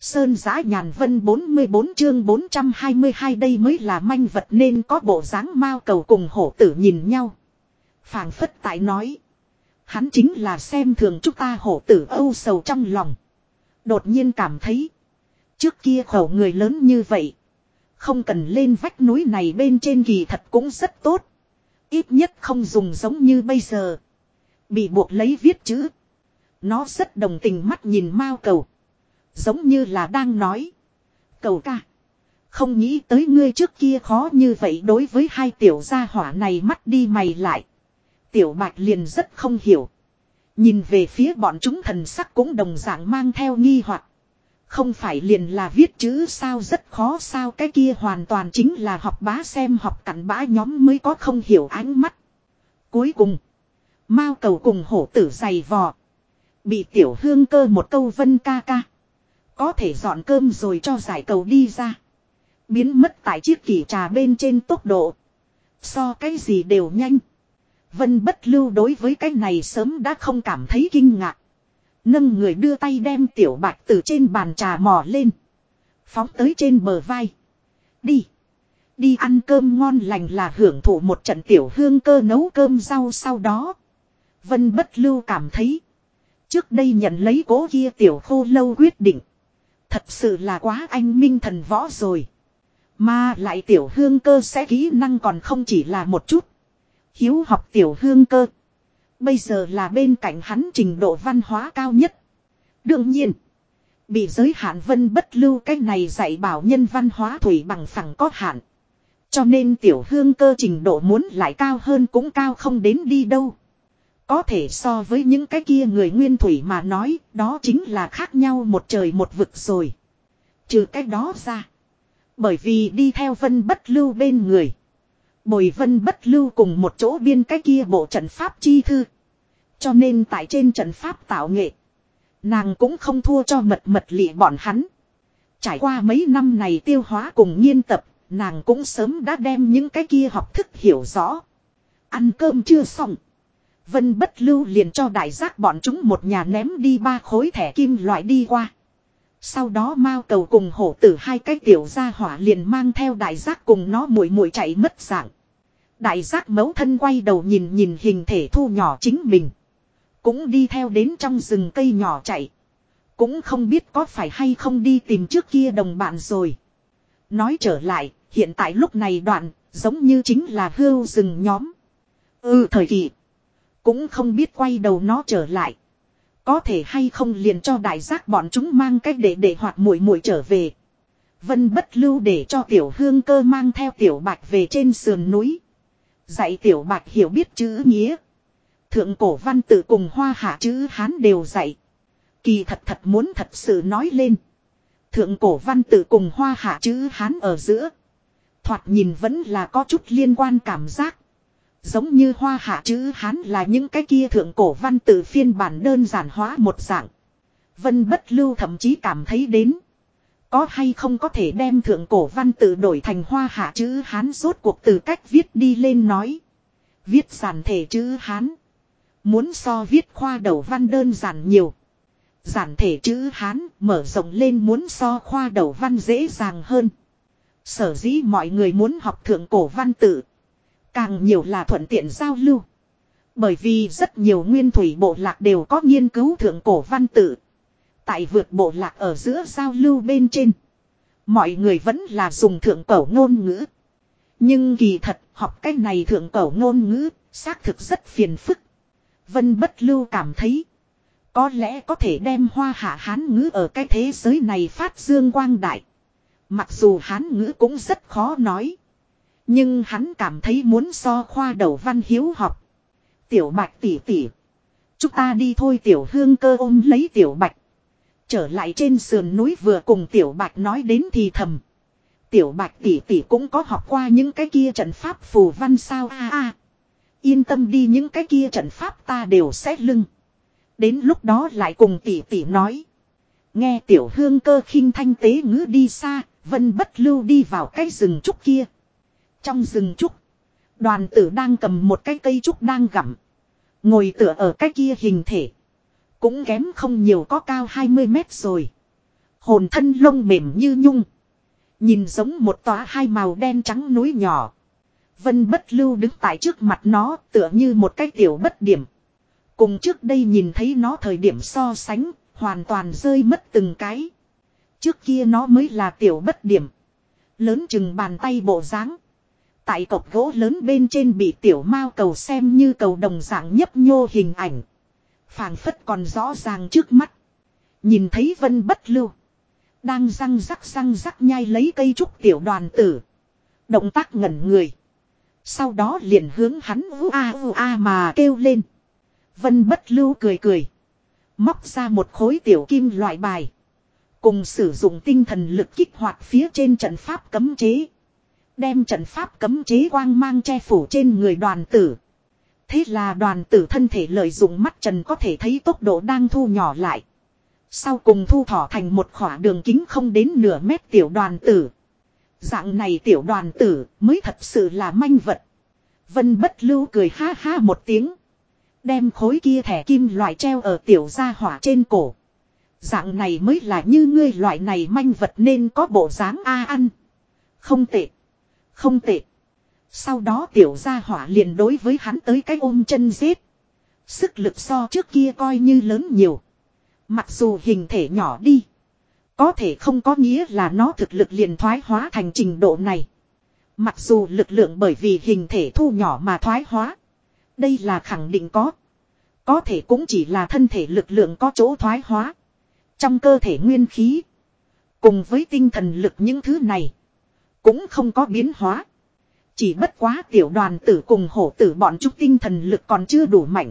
Sơn giã nhàn vân 44 chương 422 đây mới là manh vật nên có bộ dáng mao cầu cùng hổ tử nhìn nhau. phảng phất tại nói. Hắn chính là xem thường chúng ta hổ tử âu sầu trong lòng. Đột nhiên cảm thấy. Trước kia khẩu người lớn như vậy. Không cần lên vách núi này bên trên kỳ thật cũng rất tốt. Ít nhất không dùng giống như bây giờ. Bị buộc lấy viết chữ. Nó rất đồng tình mắt nhìn mao cầu. Giống như là đang nói. Cầu ca. Không nghĩ tới ngươi trước kia khó như vậy đối với hai tiểu gia hỏa này mắt đi mày lại. Tiểu bạch liền rất không hiểu. Nhìn về phía bọn chúng thần sắc cũng đồng dạng mang theo nghi hoặc Không phải liền là viết chữ sao rất khó sao cái kia hoàn toàn chính là học bá xem học cặn bã nhóm mới có không hiểu ánh mắt. Cuối cùng. Mao cầu cùng hổ tử dày vò. Bị tiểu hương cơ một câu vân ca ca. Có thể dọn cơm rồi cho giải cầu đi ra. Biến mất tại chiếc kỷ trà bên trên tốc độ. So cái gì đều nhanh. Vân bất lưu đối với cái này sớm đã không cảm thấy kinh ngạc. Nâng người đưa tay đem tiểu bạch từ trên bàn trà mò lên. Phóng tới trên bờ vai. Đi. Đi ăn cơm ngon lành là hưởng thụ một trận tiểu hương cơ nấu cơm rau sau đó. Vân bất lưu cảm thấy. Trước đây nhận lấy cố kia tiểu khô lâu quyết định. Thật sự là quá anh minh thần võ rồi. Mà lại tiểu hương cơ sẽ kỹ năng còn không chỉ là một chút. Hiếu học tiểu hương cơ. Bây giờ là bên cạnh hắn trình độ văn hóa cao nhất. Đương nhiên. Bị giới hạn vân bất lưu cái này dạy bảo nhân văn hóa thủy bằng phẳng có hạn. Cho nên tiểu hương cơ trình độ muốn lại cao hơn cũng cao không đến đi đâu. Có thể so với những cái kia người nguyên thủy mà nói, đó chính là khác nhau một trời một vực rồi. Trừ cái đó ra. Bởi vì đi theo vân bất lưu bên người. Bồi vân bất lưu cùng một chỗ biên cái kia bộ trận pháp chi thư. Cho nên tại trên trận pháp tạo nghệ. Nàng cũng không thua cho mật mật lịa bọn hắn. Trải qua mấy năm này tiêu hóa cùng nghiên tập, nàng cũng sớm đã đem những cái kia học thức hiểu rõ. Ăn cơm chưa xong. Vân bất lưu liền cho đại giác bọn chúng một nhà ném đi ba khối thẻ kim loại đi qua. Sau đó Mao cầu cùng hổ tử hai cái tiểu gia hỏa liền mang theo đại giác cùng nó muội muội chạy mất dạng. Đại giác mấu thân quay đầu nhìn nhìn hình thể thu nhỏ chính mình. Cũng đi theo đến trong rừng cây nhỏ chạy. Cũng không biết có phải hay không đi tìm trước kia đồng bạn rồi. Nói trở lại, hiện tại lúc này đoạn, giống như chính là hưu rừng nhóm. Ừ thời kỳ. Cũng không biết quay đầu nó trở lại. Có thể hay không liền cho đại giác bọn chúng mang cách để để hoặc muội muội trở về. Vân bất lưu để cho tiểu hương cơ mang theo tiểu bạch về trên sườn núi. Dạy tiểu bạch hiểu biết chữ nghĩa. Thượng cổ văn tự cùng hoa hạ chữ Hán đều dạy. Kỳ thật thật muốn thật sự nói lên. Thượng cổ văn tự cùng hoa hạ chữ Hán ở giữa. Thoạt nhìn vẫn là có chút liên quan cảm giác. Giống như hoa hạ chữ Hán là những cái kia thượng cổ văn tự phiên bản đơn giản hóa một dạng. Vân bất lưu thậm chí cảm thấy đến. Có hay không có thể đem thượng cổ văn tự đổi thành hoa hạ chữ Hán rốt cuộc từ cách viết đi lên nói. Viết giản thể chữ Hán. Muốn so viết khoa đầu văn đơn giản nhiều. Giản thể chữ Hán mở rộng lên muốn so khoa đầu văn dễ dàng hơn. Sở dĩ mọi người muốn học thượng cổ văn tự. Càng nhiều là thuận tiện giao lưu. Bởi vì rất nhiều nguyên thủy bộ lạc đều có nghiên cứu thượng cổ văn tự. Tại vượt bộ lạc ở giữa giao lưu bên trên. Mọi người vẫn là dùng thượng cổ ngôn ngữ. Nhưng kỳ thật, học cái này thượng cổ ngôn ngữ, xác thực rất phiền phức. Vân bất lưu cảm thấy. Có lẽ có thể đem hoa hạ hán ngữ ở cái thế giới này phát dương quang đại. Mặc dù hán ngữ cũng rất khó nói. Nhưng hắn cảm thấy muốn so khoa đầu văn hiếu học. Tiểu bạch tỉ tỉ. Chúng ta đi thôi tiểu hương cơ ôm lấy tiểu bạch. Trở lại trên sườn núi vừa cùng tiểu bạch nói đến thì thầm. Tiểu bạch tỉ tỉ cũng có học qua những cái kia trận pháp phù văn sao a a. Yên tâm đi những cái kia trận pháp ta đều xét lưng. Đến lúc đó lại cùng tỷ tỷ nói. Nghe tiểu hương cơ khinh thanh tế ngữ đi xa, vân bất lưu đi vào cái rừng trúc kia. Trong rừng trúc, đoàn tử đang cầm một cái cây trúc đang gặm. Ngồi tựa ở cái kia hình thể. Cũng kém không nhiều có cao 20 mét rồi. Hồn thân lông mềm như nhung. Nhìn giống một tòa hai màu đen trắng núi nhỏ. Vân bất lưu đứng tại trước mặt nó tựa như một cái tiểu bất điểm. Cùng trước đây nhìn thấy nó thời điểm so sánh, hoàn toàn rơi mất từng cái. Trước kia nó mới là tiểu bất điểm. Lớn chừng bàn tay bộ dáng Tại cọc gỗ lớn bên trên bị tiểu mao cầu xem như cầu đồng dạng nhấp nhô hình ảnh. phảng phất còn rõ ràng trước mắt. Nhìn thấy vân bất lưu. Đang răng rắc răng rắc nhai lấy cây trúc tiểu đoàn tử. Động tác ngẩn người. Sau đó liền hướng hắn u a u a mà kêu lên. Vân bất lưu cười cười. Móc ra một khối tiểu kim loại bài. Cùng sử dụng tinh thần lực kích hoạt phía trên trận pháp cấm chế. Đem trận pháp cấm chế quang mang che phủ trên người đoàn tử. Thế là đoàn tử thân thể lợi dụng mắt trần có thể thấy tốc độ đang thu nhỏ lại. Sau cùng thu thỏ thành một khỏa đường kính không đến nửa mét tiểu đoàn tử. Dạng này tiểu đoàn tử mới thật sự là manh vật. Vân bất lưu cười ha ha một tiếng. Đem khối kia thẻ kim loại treo ở tiểu gia hỏa trên cổ. Dạng này mới là như ngươi loại này manh vật nên có bộ dáng A ăn. Không tệ. Không tệ. Sau đó tiểu gia hỏa liền đối với hắn tới cái ôm chân giết. Sức lực so trước kia coi như lớn nhiều. Mặc dù hình thể nhỏ đi. Có thể không có nghĩa là nó thực lực liền thoái hóa thành trình độ này. Mặc dù lực lượng bởi vì hình thể thu nhỏ mà thoái hóa. Đây là khẳng định có. Có thể cũng chỉ là thân thể lực lượng có chỗ thoái hóa. Trong cơ thể nguyên khí. Cùng với tinh thần lực những thứ này. Cũng không có biến hóa. Chỉ bất quá tiểu đoàn tử cùng hổ tử bọn chúng tinh thần lực còn chưa đủ mạnh.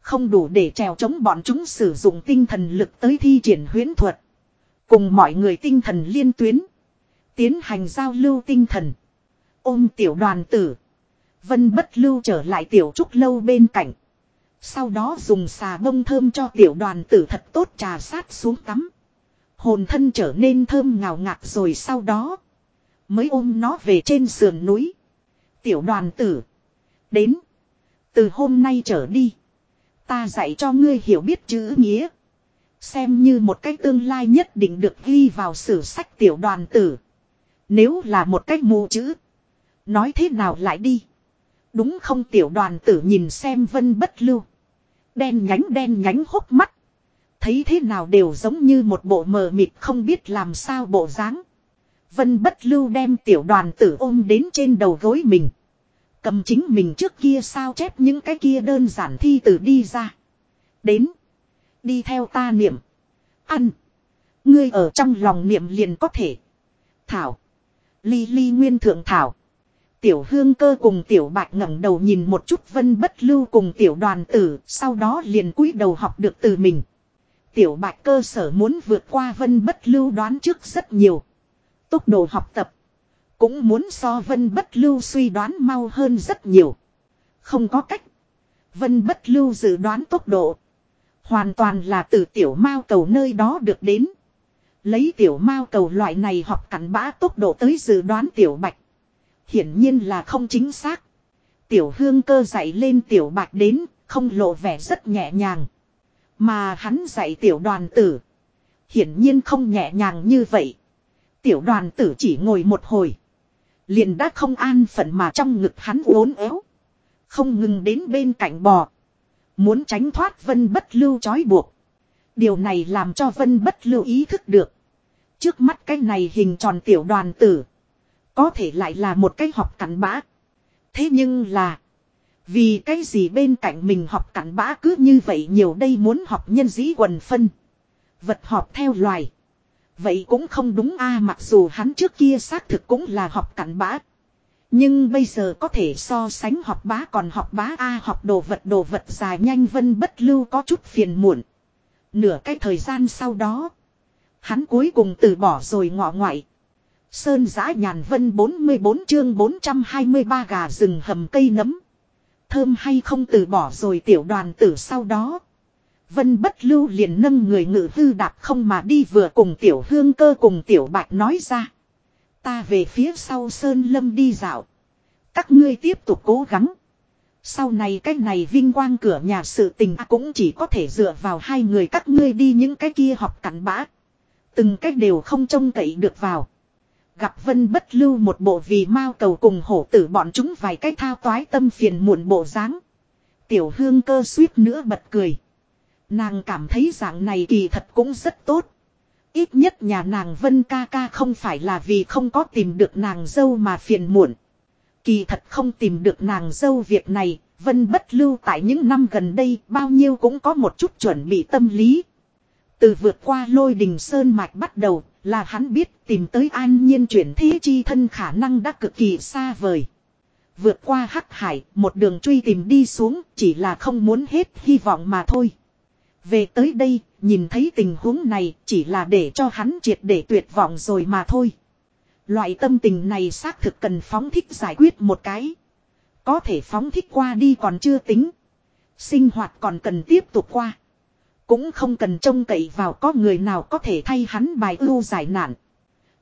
Không đủ để trèo chống bọn chúng sử dụng tinh thần lực tới thi triển huyễn thuật. Cùng mọi người tinh thần liên tuyến. Tiến hành giao lưu tinh thần. Ôm tiểu đoàn tử. Vân bất lưu trở lại tiểu trúc lâu bên cạnh. Sau đó dùng xà bông thơm cho tiểu đoàn tử thật tốt trà sát xuống tắm. Hồn thân trở nên thơm ngào ngạt rồi sau đó. Mới ôm nó về trên sườn núi. Tiểu đoàn tử. Đến. Từ hôm nay trở đi. Ta dạy cho ngươi hiểu biết chữ nghĩa. Xem như một cách tương lai nhất định được ghi vào sử sách tiểu đoàn tử. Nếu là một cách mù chữ. Nói thế nào lại đi. Đúng không tiểu đoàn tử nhìn xem vân bất lưu. Đen nhánh đen nhánh hốc mắt. Thấy thế nào đều giống như một bộ mờ mịt không biết làm sao bộ dáng. Vân bất lưu đem tiểu đoàn tử ôm đến trên đầu gối mình. Cầm chính mình trước kia sao chép những cái kia đơn giản thi từ đi ra. Đến. Đi theo ta niệm. Ăn. Ngươi ở trong lòng niệm liền có thể. Thảo. Ly ly nguyên thượng thảo. Tiểu hương cơ cùng tiểu bạch ngẩng đầu nhìn một chút vân bất lưu cùng tiểu đoàn tử, sau đó liền cúi đầu học được từ mình. Tiểu bạch cơ sở muốn vượt qua vân bất lưu đoán trước rất nhiều. Tốc độ học tập. Cũng muốn so vân bất lưu suy đoán mau hơn rất nhiều. Không có cách. Vân bất lưu dự đoán tốc độ. Hoàn toàn là từ tiểu mao cầu nơi đó được đến. Lấy tiểu mao cầu loại này học cắn bã tốc độ tới dự đoán tiểu bạch. Hiển nhiên là không chính xác. Tiểu hương cơ dạy lên tiểu bạch đến, không lộ vẻ rất nhẹ nhàng. Mà hắn dạy tiểu đoàn tử. Hiển nhiên không nhẹ nhàng như vậy. Tiểu đoàn tử chỉ ngồi một hồi. Liền đã không an phận mà trong ngực hắn uốn éo. Không ngừng đến bên cạnh bò. Muốn tránh thoát vân bất lưu trói buộc. Điều này làm cho vân bất lưu ý thức được. Trước mắt cái này hình tròn tiểu đoàn tử. Có thể lại là một cái học cắn bã. Thế nhưng là. Vì cái gì bên cạnh mình học cắn bã cứ như vậy nhiều đây muốn học nhân dĩ quần phân. Vật họp theo loài. Vậy cũng không đúng a, mặc dù hắn trước kia xác thực cũng là học cặn bã. Nhưng bây giờ có thể so sánh học bá còn học bá A, học đồ vật đồ vật dài nhanh vân bất lưu có chút phiền muộn. Nửa cái thời gian sau đó. Hắn cuối cùng từ bỏ rồi ngọ ngoại. Sơn giã nhàn vân 44 chương 423 gà rừng hầm cây nấm. Thơm hay không từ bỏ rồi tiểu đoàn tử sau đó. Vân bất lưu liền nâng người ngự hư đạp không mà đi vừa cùng tiểu hương cơ cùng tiểu bạch nói ra. Ta về phía sau sơn lâm đi dạo. Các ngươi tiếp tục cố gắng. Sau này cái này vinh quang cửa nhà sự tình cũng chỉ có thể dựa vào hai người các ngươi đi những cái kia học cắn bã. Từng cách đều không trông cậy được vào. Gặp vân bất lưu một bộ vì mau cầu cùng hổ tử bọn chúng vài cách thao toái tâm phiền muộn bộ dáng Tiểu hương cơ suýt nữa bật cười. Nàng cảm thấy dạng này kỳ thật cũng rất tốt. Ít nhất nhà nàng vân ca ca không phải là vì không có tìm được nàng dâu mà phiền muộn. Kỳ thật không tìm được nàng dâu việc này, vân bất lưu tại những năm gần đây bao nhiêu cũng có một chút chuẩn bị tâm lý. Từ vượt qua lôi đình sơn mạch bắt đầu là hắn biết tìm tới an nhiên chuyển thế chi thân khả năng đã cực kỳ xa vời. Vượt qua hắc hải, một đường truy tìm đi xuống, chỉ là không muốn hết hy vọng mà thôi. Về tới đây, nhìn thấy tình huống này, chỉ là để cho hắn triệt để tuyệt vọng rồi mà thôi. Loại tâm tình này xác thực cần phóng thích giải quyết một cái. Có thể phóng thích qua đi còn chưa tính. Sinh hoạt còn cần tiếp tục qua. Cũng không cần trông cậy vào có người nào có thể thay hắn bài ưu giải nạn.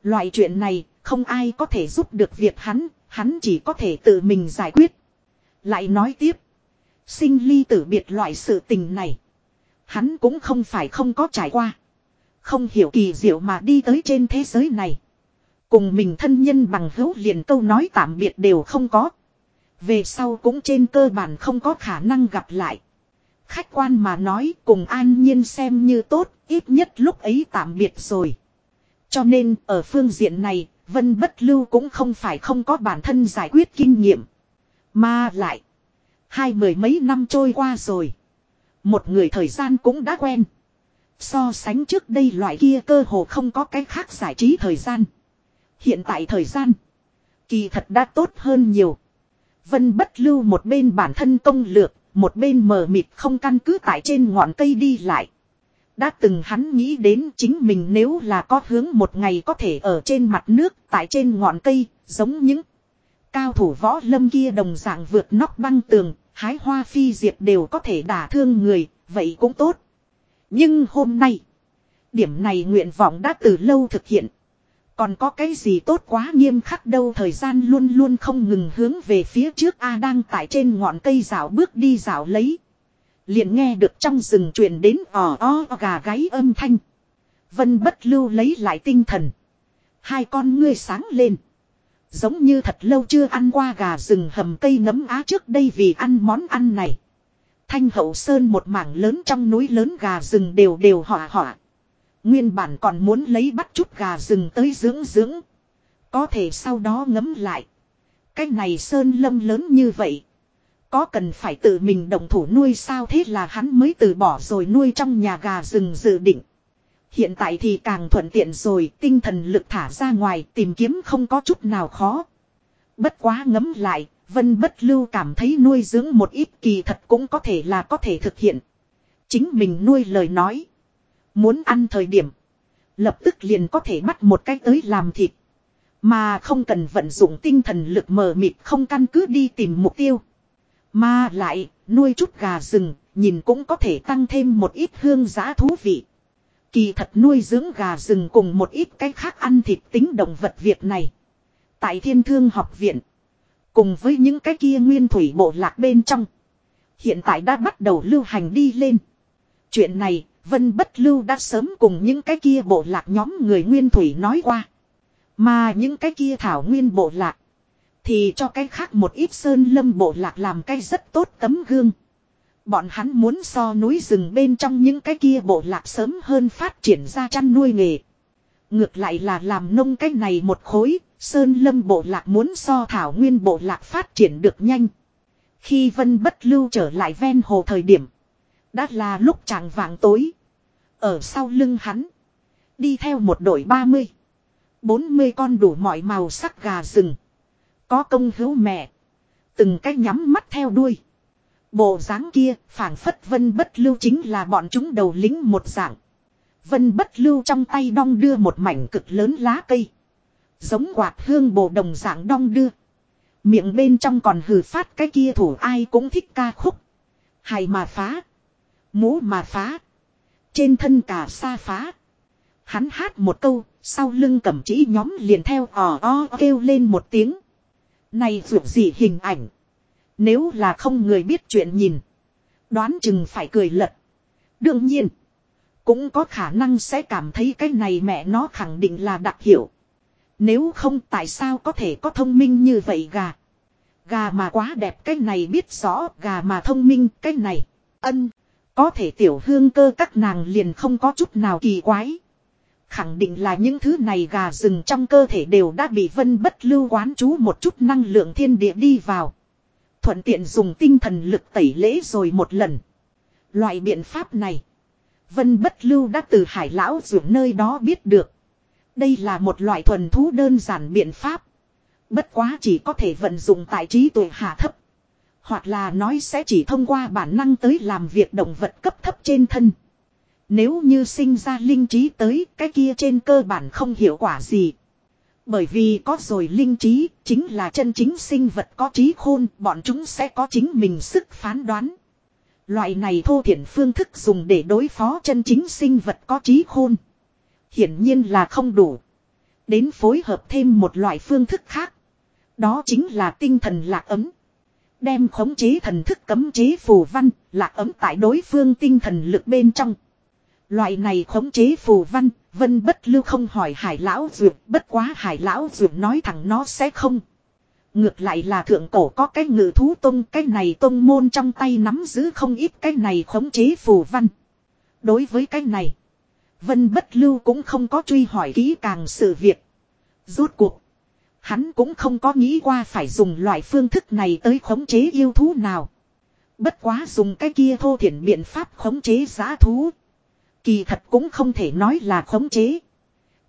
Loại chuyện này, không ai có thể giúp được việc hắn, hắn chỉ có thể tự mình giải quyết. Lại nói tiếp. Sinh ly tử biệt loại sự tình này. Hắn cũng không phải không có trải qua. Không hiểu kỳ diệu mà đi tới trên thế giới này. Cùng mình thân nhân bằng hữu liền câu nói tạm biệt đều không có. Về sau cũng trên cơ bản không có khả năng gặp lại. Khách quan mà nói cùng an nhiên xem như tốt, ít nhất lúc ấy tạm biệt rồi. Cho nên ở phương diện này, Vân Bất Lưu cũng không phải không có bản thân giải quyết kinh nghiệm. Mà lại, hai mười mấy năm trôi qua rồi. Một người thời gian cũng đã quen. So sánh trước đây loại kia cơ hồ không có cái khác giải trí thời gian. Hiện tại thời gian, kỳ thật đã tốt hơn nhiều. Vân bất lưu một bên bản thân công lược, một bên mờ mịt không căn cứ tại trên ngọn cây đi lại. Đã từng hắn nghĩ đến chính mình nếu là có hướng một ngày có thể ở trên mặt nước, tại trên ngọn cây, giống những cao thủ võ lâm kia đồng dạng vượt nóc băng tường, hái hoa phi diệp đều có thể đả thương người, vậy cũng tốt. Nhưng hôm nay, điểm này nguyện vọng đã từ lâu thực hiện. Còn có cái gì tốt quá nghiêm khắc đâu thời gian luôn luôn không ngừng hướng về phía trước A đang tại trên ngọn cây rào bước đi rào lấy. Liền nghe được trong rừng truyền đến ò o gà gáy âm thanh. Vân bất lưu lấy lại tinh thần. Hai con ngươi sáng lên. Giống như thật lâu chưa ăn qua gà rừng hầm cây nấm á trước đây vì ăn món ăn này. Thanh hậu sơn một mảng lớn trong núi lớn gà rừng đều đều hỏa hỏa. Nguyên bản còn muốn lấy bắt chút gà rừng tới dưỡng dưỡng. Có thể sau đó ngấm lại. Cái này sơn lâm lớn như vậy. Có cần phải tự mình động thủ nuôi sao thế là hắn mới từ bỏ rồi nuôi trong nhà gà rừng dự định. Hiện tại thì càng thuận tiện rồi tinh thần lực thả ra ngoài tìm kiếm không có chút nào khó. Bất quá ngấm lại, Vân Bất Lưu cảm thấy nuôi dưỡng một ít kỳ thật cũng có thể là có thể thực hiện. Chính mình nuôi lời nói. Muốn ăn thời điểm. Lập tức liền có thể bắt một cái tới làm thịt. Mà không cần vận dụng tinh thần lực mờ mịt không căn cứ đi tìm mục tiêu. Mà lại, nuôi chút gà rừng, nhìn cũng có thể tăng thêm một ít hương giá thú vị. Kỳ thật nuôi dưỡng gà rừng cùng một ít cái khác ăn thịt tính động vật việc này. Tại thiên thương học viện. Cùng với những cái kia nguyên thủy bộ lạc bên trong. Hiện tại đã bắt đầu lưu hành đi lên. Chuyện này, Vân Bất Lưu đã sớm cùng những cái kia bộ lạc nhóm người nguyên thủy nói qua. Mà những cái kia thảo nguyên bộ lạc. Thì cho cái khác một ít sơn lâm bộ lạc làm cái rất tốt tấm gương. Bọn hắn muốn so núi rừng bên trong những cái kia bộ lạc sớm hơn phát triển ra chăn nuôi nghề. Ngược lại là làm nông cái này một khối, sơn lâm bộ lạc muốn so thảo nguyên bộ lạc phát triển được nhanh. Khi vân bất lưu trở lại ven hồ thời điểm. Đã là lúc chàng vàng tối. Ở sau lưng hắn. Đi theo một đội 30. 40 con đủ mọi màu sắc gà rừng. Có công hữu mẹ. Từng cái nhắm mắt theo đuôi. Bộ dáng kia phảng phất vân bất lưu chính là bọn chúng đầu lính một dạng. Vân bất lưu trong tay đong đưa một mảnh cực lớn lá cây. Giống quạt hương bồ đồng dạng đong đưa. Miệng bên trong còn hừ phát cái kia thủ ai cũng thích ca khúc. Hài mà phá. Mũ mà phá. Trên thân cả xa phá. Hắn hát một câu, sau lưng cẩm chỉ nhóm liền theo ò o kêu lên một tiếng. Này vượt gì hình ảnh. Nếu là không người biết chuyện nhìn. Đoán chừng phải cười lật. Đương nhiên. Cũng có khả năng sẽ cảm thấy cái này mẹ nó khẳng định là đặc hiệu. Nếu không tại sao có thể có thông minh như vậy gà. Gà mà quá đẹp cái này biết rõ, gà mà thông minh cái này. Ân. Có thể tiểu hương cơ các nàng liền không có chút nào kỳ quái. Khẳng định là những thứ này gà rừng trong cơ thể đều đã bị vân bất lưu quán chú một chút năng lượng thiên địa đi vào. Thuận tiện dùng tinh thần lực tẩy lễ rồi một lần. Loại biện pháp này. Vân bất lưu đã từ hải lão ruộng nơi đó biết được. Đây là một loại thuần thú đơn giản biện pháp. Bất quá chỉ có thể vận dụng tại trí tuệ hạ thấp. Hoặc là nói sẽ chỉ thông qua bản năng tới làm việc động vật cấp thấp trên thân. Nếu như sinh ra linh trí tới, cái kia trên cơ bản không hiệu quả gì. Bởi vì có rồi linh trí, chính là chân chính sinh vật có trí khôn, bọn chúng sẽ có chính mình sức phán đoán. Loại này thô thiển phương thức dùng để đối phó chân chính sinh vật có trí khôn. Hiển nhiên là không đủ. Đến phối hợp thêm một loại phương thức khác. Đó chính là tinh thần lạc ấm. Đem khống chế thần thức cấm chế phù văn, lạc ấm tại đối phương tinh thần lực bên trong. Loại này khống chế phù văn, vân bất lưu không hỏi hải lão dược, bất quá hải lão dược nói thẳng nó sẽ không. Ngược lại là thượng cổ có cái ngự thú tông, cái này tông môn trong tay nắm giữ không ít cái này khống chế phù văn. Đối với cái này, vân bất lưu cũng không có truy hỏi kỹ càng sự việc. Rốt cuộc, hắn cũng không có nghĩ qua phải dùng loại phương thức này tới khống chế yêu thú nào. Bất quá dùng cái kia thô thiển biện pháp khống chế giá thú. Kỳ thật cũng không thể nói là khống chế.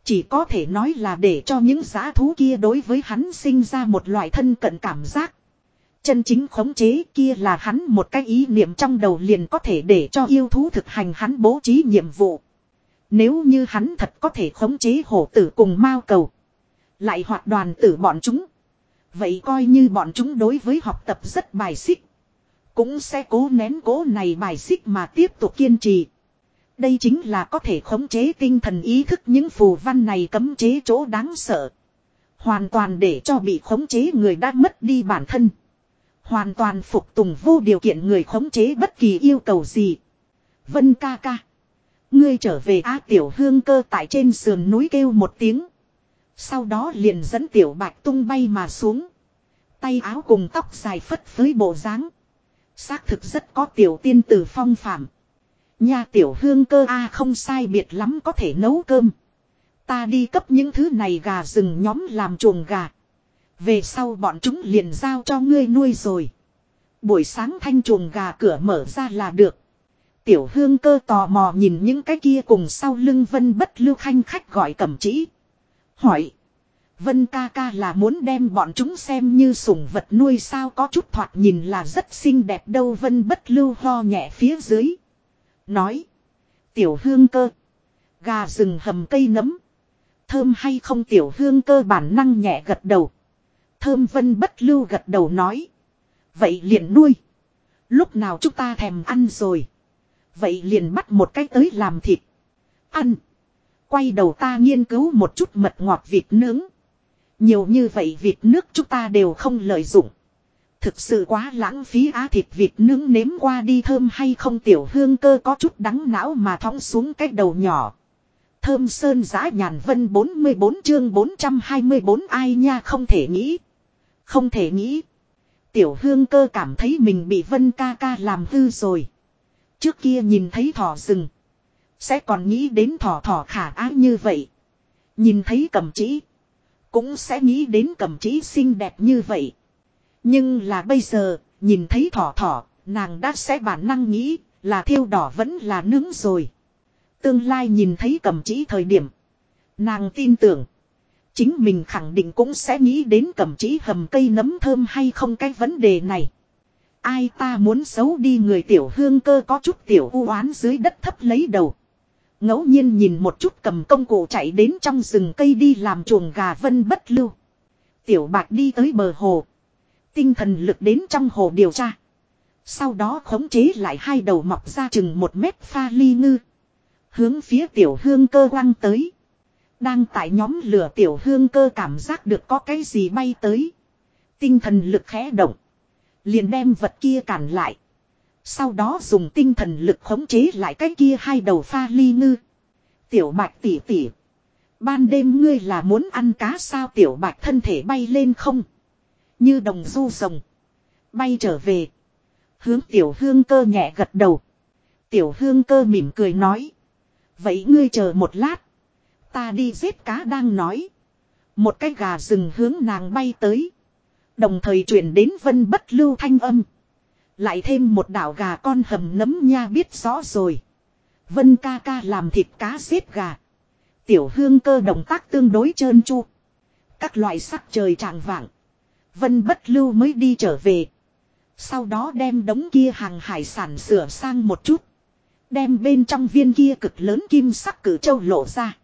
Chỉ có thể nói là để cho những giá thú kia đối với hắn sinh ra một loại thân cận cảm giác. Chân chính khống chế kia là hắn một cái ý niệm trong đầu liền có thể để cho yêu thú thực hành hắn bố trí nhiệm vụ. Nếu như hắn thật có thể khống chế hổ tử cùng mao cầu. Lại hoạt đoàn tử bọn chúng. Vậy coi như bọn chúng đối với học tập rất bài xích. Cũng sẽ cố nén cố này bài xích mà tiếp tục kiên trì. Đây chính là có thể khống chế tinh thần ý thức những phù văn này cấm chế chỗ đáng sợ. Hoàn toàn để cho bị khống chế người đã mất đi bản thân. Hoàn toàn phục tùng vô điều kiện người khống chế bất kỳ yêu cầu gì. Vân ca ca. Ngươi trở về Á Tiểu Hương cơ tại trên sườn núi kêu một tiếng. Sau đó liền dẫn Tiểu Bạch tung bay mà xuống. Tay áo cùng tóc dài phất phới bộ dáng Xác thực rất có Tiểu tiên tử phong phạm. Nha tiểu hương cơ a không sai biệt lắm có thể nấu cơm. Ta đi cấp những thứ này gà rừng nhóm làm chuồng gà. Về sau bọn chúng liền giao cho ngươi nuôi rồi. Buổi sáng thanh chuồng gà cửa mở ra là được. Tiểu hương cơ tò mò nhìn những cái kia cùng sau lưng vân bất lưu khanh khách gọi cẩm trĩ. Hỏi. Vân ca ca là muốn đem bọn chúng xem như sủng vật nuôi sao có chút thoạt nhìn là rất xinh đẹp đâu vân bất lưu ho nhẹ phía dưới. Nói. Tiểu hương cơ. Gà rừng hầm cây nấm. Thơm hay không tiểu hương cơ bản năng nhẹ gật đầu. Thơm vân bất lưu gật đầu nói. Vậy liền nuôi. Lúc nào chúng ta thèm ăn rồi. Vậy liền bắt một cái tới làm thịt. Ăn. Quay đầu ta nghiên cứu một chút mật ngọt vịt nướng. Nhiều như vậy vịt nước chúng ta đều không lợi dụng. Thực sự quá lãng phí á thịt vịt nướng nếm qua đi thơm hay không tiểu hương cơ có chút đắng não mà thóng xuống cái đầu nhỏ. Thơm sơn giã nhàn vân 44 chương 424 ai nha không thể nghĩ. Không thể nghĩ. Tiểu hương cơ cảm thấy mình bị vân ca ca làm hư rồi. Trước kia nhìn thấy thỏ rừng. Sẽ còn nghĩ đến thỏ thỏ khả ái như vậy. Nhìn thấy cầm chỉ. Cũng sẽ nghĩ đến cầm chỉ xinh đẹp như vậy. Nhưng là bây giờ, nhìn thấy thỏ thỏ, nàng đã sẽ bản năng nghĩ là thiêu đỏ vẫn là nướng rồi. Tương lai nhìn thấy cầm chỉ thời điểm. Nàng tin tưởng. Chính mình khẳng định cũng sẽ nghĩ đến cầm chỉ hầm cây nấm thơm hay không cái vấn đề này. Ai ta muốn xấu đi người tiểu hương cơ có chút tiểu u oán dưới đất thấp lấy đầu. ngẫu nhiên nhìn một chút cầm công cụ chạy đến trong rừng cây đi làm chuồng gà vân bất lưu. Tiểu bạc đi tới bờ hồ. Tinh thần lực đến trong hồ điều tra. Sau đó khống chế lại hai đầu mọc ra chừng một mét pha ly ngư. Hướng phía tiểu hương cơ quăng tới. Đang tại nhóm lửa tiểu hương cơ cảm giác được có cái gì bay tới. Tinh thần lực khẽ động. Liền đem vật kia cản lại. Sau đó dùng tinh thần lực khống chế lại cái kia hai đầu pha ly ngư. Tiểu bạch tỉ tỉ. Ban đêm ngươi là muốn ăn cá sao tiểu bạch thân thể bay lên không. Như đồng du rồng. Bay trở về. Hướng tiểu hương cơ nhẹ gật đầu. Tiểu hương cơ mỉm cười nói. Vậy ngươi chờ một lát. Ta đi giết cá đang nói. Một cái gà rừng hướng nàng bay tới. Đồng thời chuyển đến vân bất lưu thanh âm. Lại thêm một đảo gà con hầm nấm nha biết rõ rồi. Vân ca ca làm thịt cá xếp gà. Tiểu hương cơ động tác tương đối trơn chu. Các loại sắc trời trạng vạng. Vân bất lưu mới đi trở về. Sau đó đem đống kia hàng hải sản sửa sang một chút. Đem bên trong viên kia cực lớn kim sắc cử châu lộ ra.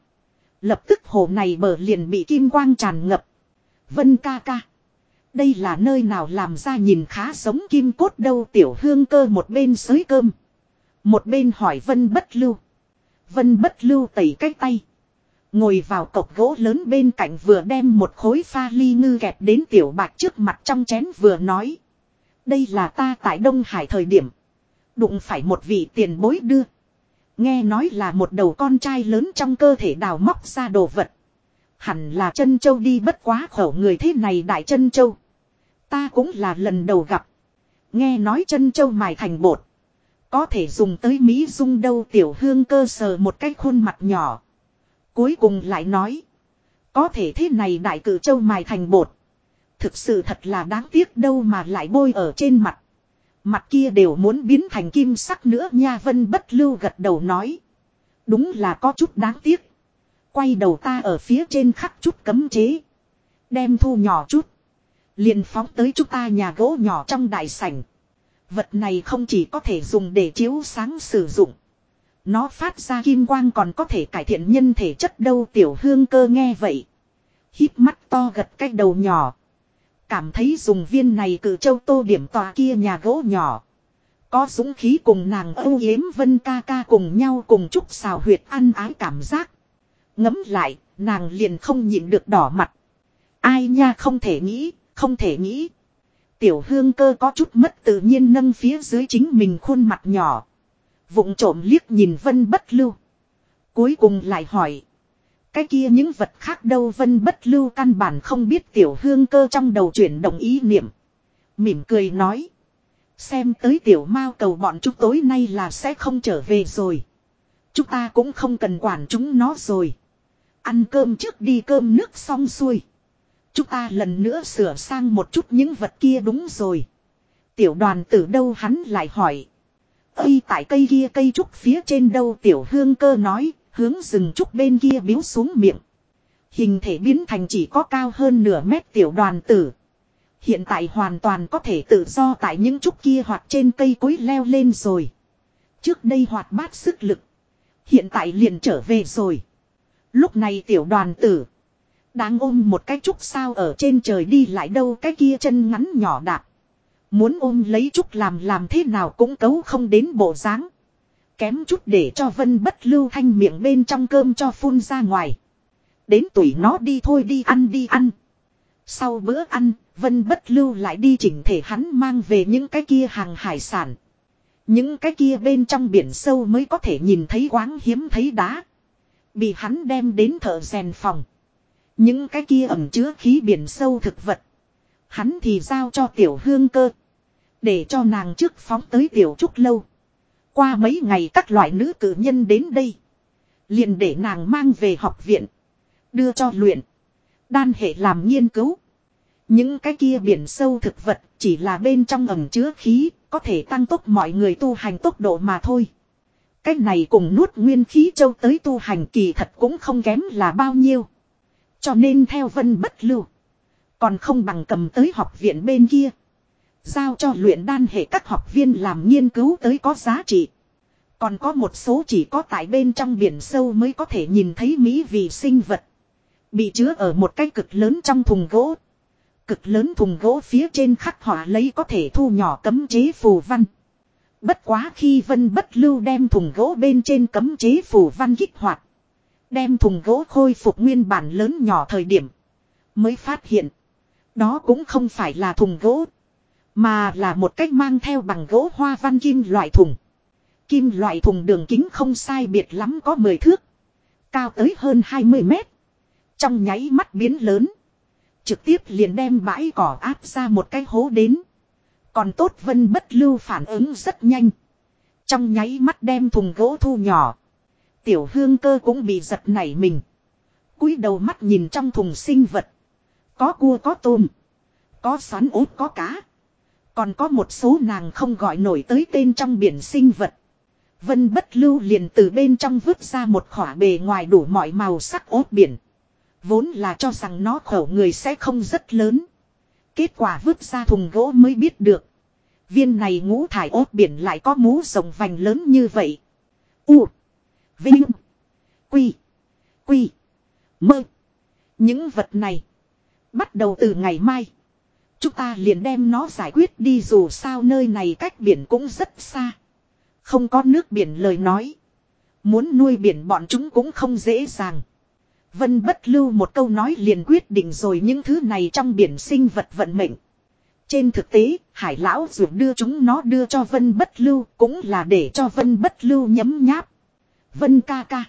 Lập tức hồ này bờ liền bị kim quang tràn ngập. Vân ca ca. Đây là nơi nào làm ra nhìn khá giống kim cốt đâu tiểu hương cơ một bên sới cơm. Một bên hỏi Vân bất lưu. Vân bất lưu tẩy cái tay. Ngồi vào cọc gỗ lớn bên cạnh vừa đem một khối pha ly ngư kẹp đến tiểu bạc trước mặt trong chén vừa nói. Đây là ta tại Đông Hải thời điểm. Đụng phải một vị tiền bối đưa. Nghe nói là một đầu con trai lớn trong cơ thể đào móc ra đồ vật. Hẳn là chân châu đi bất quá khẩu người thế này đại chân châu. Ta cũng là lần đầu gặp. Nghe nói chân châu mài thành bột. Có thể dùng tới Mỹ dung đâu tiểu hương cơ sờ một cái khuôn mặt nhỏ. Cuối cùng lại nói. Có thể thế này đại cử châu mài thành bột. Thực sự thật là đáng tiếc đâu mà lại bôi ở trên mặt. Mặt kia đều muốn biến thành kim sắc nữa nha vân bất lưu gật đầu nói. Đúng là có chút đáng tiếc. Quay đầu ta ở phía trên khắc chút cấm chế. Đem thu nhỏ chút. liền phóng tới chúng ta nhà gỗ nhỏ trong đại sảnh. Vật này không chỉ có thể dùng để chiếu sáng sử dụng. Nó phát ra kim quang còn có thể cải thiện nhân thể chất đâu tiểu hương cơ nghe vậy. híp mắt to gật cái đầu nhỏ. Cảm thấy dùng viên này cử châu tô điểm tòa kia nhà gỗ nhỏ. Có dũng khí cùng nàng âu yếm vân ca ca cùng nhau cùng chúc xào huyệt ăn ái cảm giác. Ngấm lại, nàng liền không nhịn được đỏ mặt. Ai nha không thể nghĩ, không thể nghĩ. Tiểu hương cơ có chút mất tự nhiên nâng phía dưới chính mình khuôn mặt nhỏ vụng trộm liếc nhìn vân bất lưu. Cuối cùng lại hỏi. Cái kia những vật khác đâu vân bất lưu căn bản không biết tiểu hương cơ trong đầu chuyển động ý niệm. Mỉm cười nói. Xem tới tiểu mao cầu bọn chúng tối nay là sẽ không trở về rồi. Chúng ta cũng không cần quản chúng nó rồi. Ăn cơm trước đi cơm nước xong xuôi. Chúng ta lần nữa sửa sang một chút những vật kia đúng rồi. Tiểu đoàn tử đâu hắn lại hỏi. Khi tại cây kia cây trúc phía trên đâu tiểu hương cơ nói, hướng rừng trúc bên kia biếu xuống miệng. Hình thể biến thành chỉ có cao hơn nửa mét tiểu đoàn tử. Hiện tại hoàn toàn có thể tự do tại những trúc kia hoặc trên cây cối leo lên rồi. Trước đây hoạt bát sức lực. Hiện tại liền trở về rồi. Lúc này tiểu đoàn tử. Đang ôm một cái trúc sao ở trên trời đi lại đâu cái kia chân ngắn nhỏ đạp. Muốn ôm lấy trúc làm làm thế nào cũng cấu không đến bộ dáng Kém chút để cho vân bất lưu thanh miệng bên trong cơm cho phun ra ngoài. Đến tuổi nó đi thôi đi ăn đi ăn. Sau bữa ăn, vân bất lưu lại đi chỉnh thể hắn mang về những cái kia hàng hải sản. Những cái kia bên trong biển sâu mới có thể nhìn thấy quáng hiếm thấy đá. Bị hắn đem đến thợ rèn phòng. Những cái kia ẩm chứa khí biển sâu thực vật. Hắn thì giao cho tiểu hương cơ. Để cho nàng trước phóng tới tiểu trúc lâu. Qua mấy ngày các loại nữ cử nhân đến đây. Liền để nàng mang về học viện. Đưa cho luyện. Đan hệ làm nghiên cứu. Những cái kia biển sâu thực vật chỉ là bên trong ẩm chứa khí, có thể tăng tốc mọi người tu hành tốc độ mà thôi. Cái này cùng nuốt nguyên khí châu tới tu hành kỳ thật cũng không kém là bao nhiêu. Cho nên theo vân bất lưu. Còn không bằng cầm tới học viện bên kia. Giao cho luyện đan hệ các học viên làm nghiên cứu tới có giá trị. Còn có một số chỉ có tại bên trong biển sâu mới có thể nhìn thấy mỹ vị sinh vật. Bị chứa ở một cái cực lớn trong thùng gỗ. Cực lớn thùng gỗ phía trên khắc họa lấy có thể thu nhỏ cấm chế phù văn. Bất quá khi vân bất lưu đem thùng gỗ bên trên cấm chế phù văn kích hoạt. Đem thùng gỗ khôi phục nguyên bản lớn nhỏ thời điểm. Mới phát hiện. Đó cũng không phải là thùng gỗ. Mà là một cách mang theo bằng gỗ hoa văn kim loại thùng. Kim loại thùng đường kính không sai biệt lắm có 10 thước. Cao tới hơn 20 mét. Trong nháy mắt biến lớn. Trực tiếp liền đem bãi cỏ áp ra một cái hố đến. Còn tốt vân bất lưu phản ứng rất nhanh. Trong nháy mắt đem thùng gỗ thu nhỏ. Tiểu hương cơ cũng bị giật nảy mình. cúi đầu mắt nhìn trong thùng sinh vật. Có cua, có tôm. Có xoắn ốt có cá. Còn có một số nàng không gọi nổi tới tên trong biển sinh vật. Vân bất lưu liền từ bên trong vứt ra một khỏa bề ngoài đủ mọi màu sắc ốt biển. Vốn là cho rằng nó khẩu người sẽ không rất lớn. Kết quả vứt ra thùng gỗ mới biết được. Viên này ngũ thải ốt biển lại có mũ rồng vành lớn như vậy. U. Vinh. Quy. Quy. Mơ. Những vật này. Bắt đầu từ ngày mai. Chúng ta liền đem nó giải quyết đi dù sao nơi này cách biển cũng rất xa. Không có nước biển lời nói. Muốn nuôi biển bọn chúng cũng không dễ dàng. Vân bất lưu một câu nói liền quyết định rồi những thứ này trong biển sinh vật vận mệnh. Trên thực tế, hải lão dù đưa chúng nó đưa cho vân bất lưu cũng là để cho vân bất lưu nhấm nháp. Vân ca ca.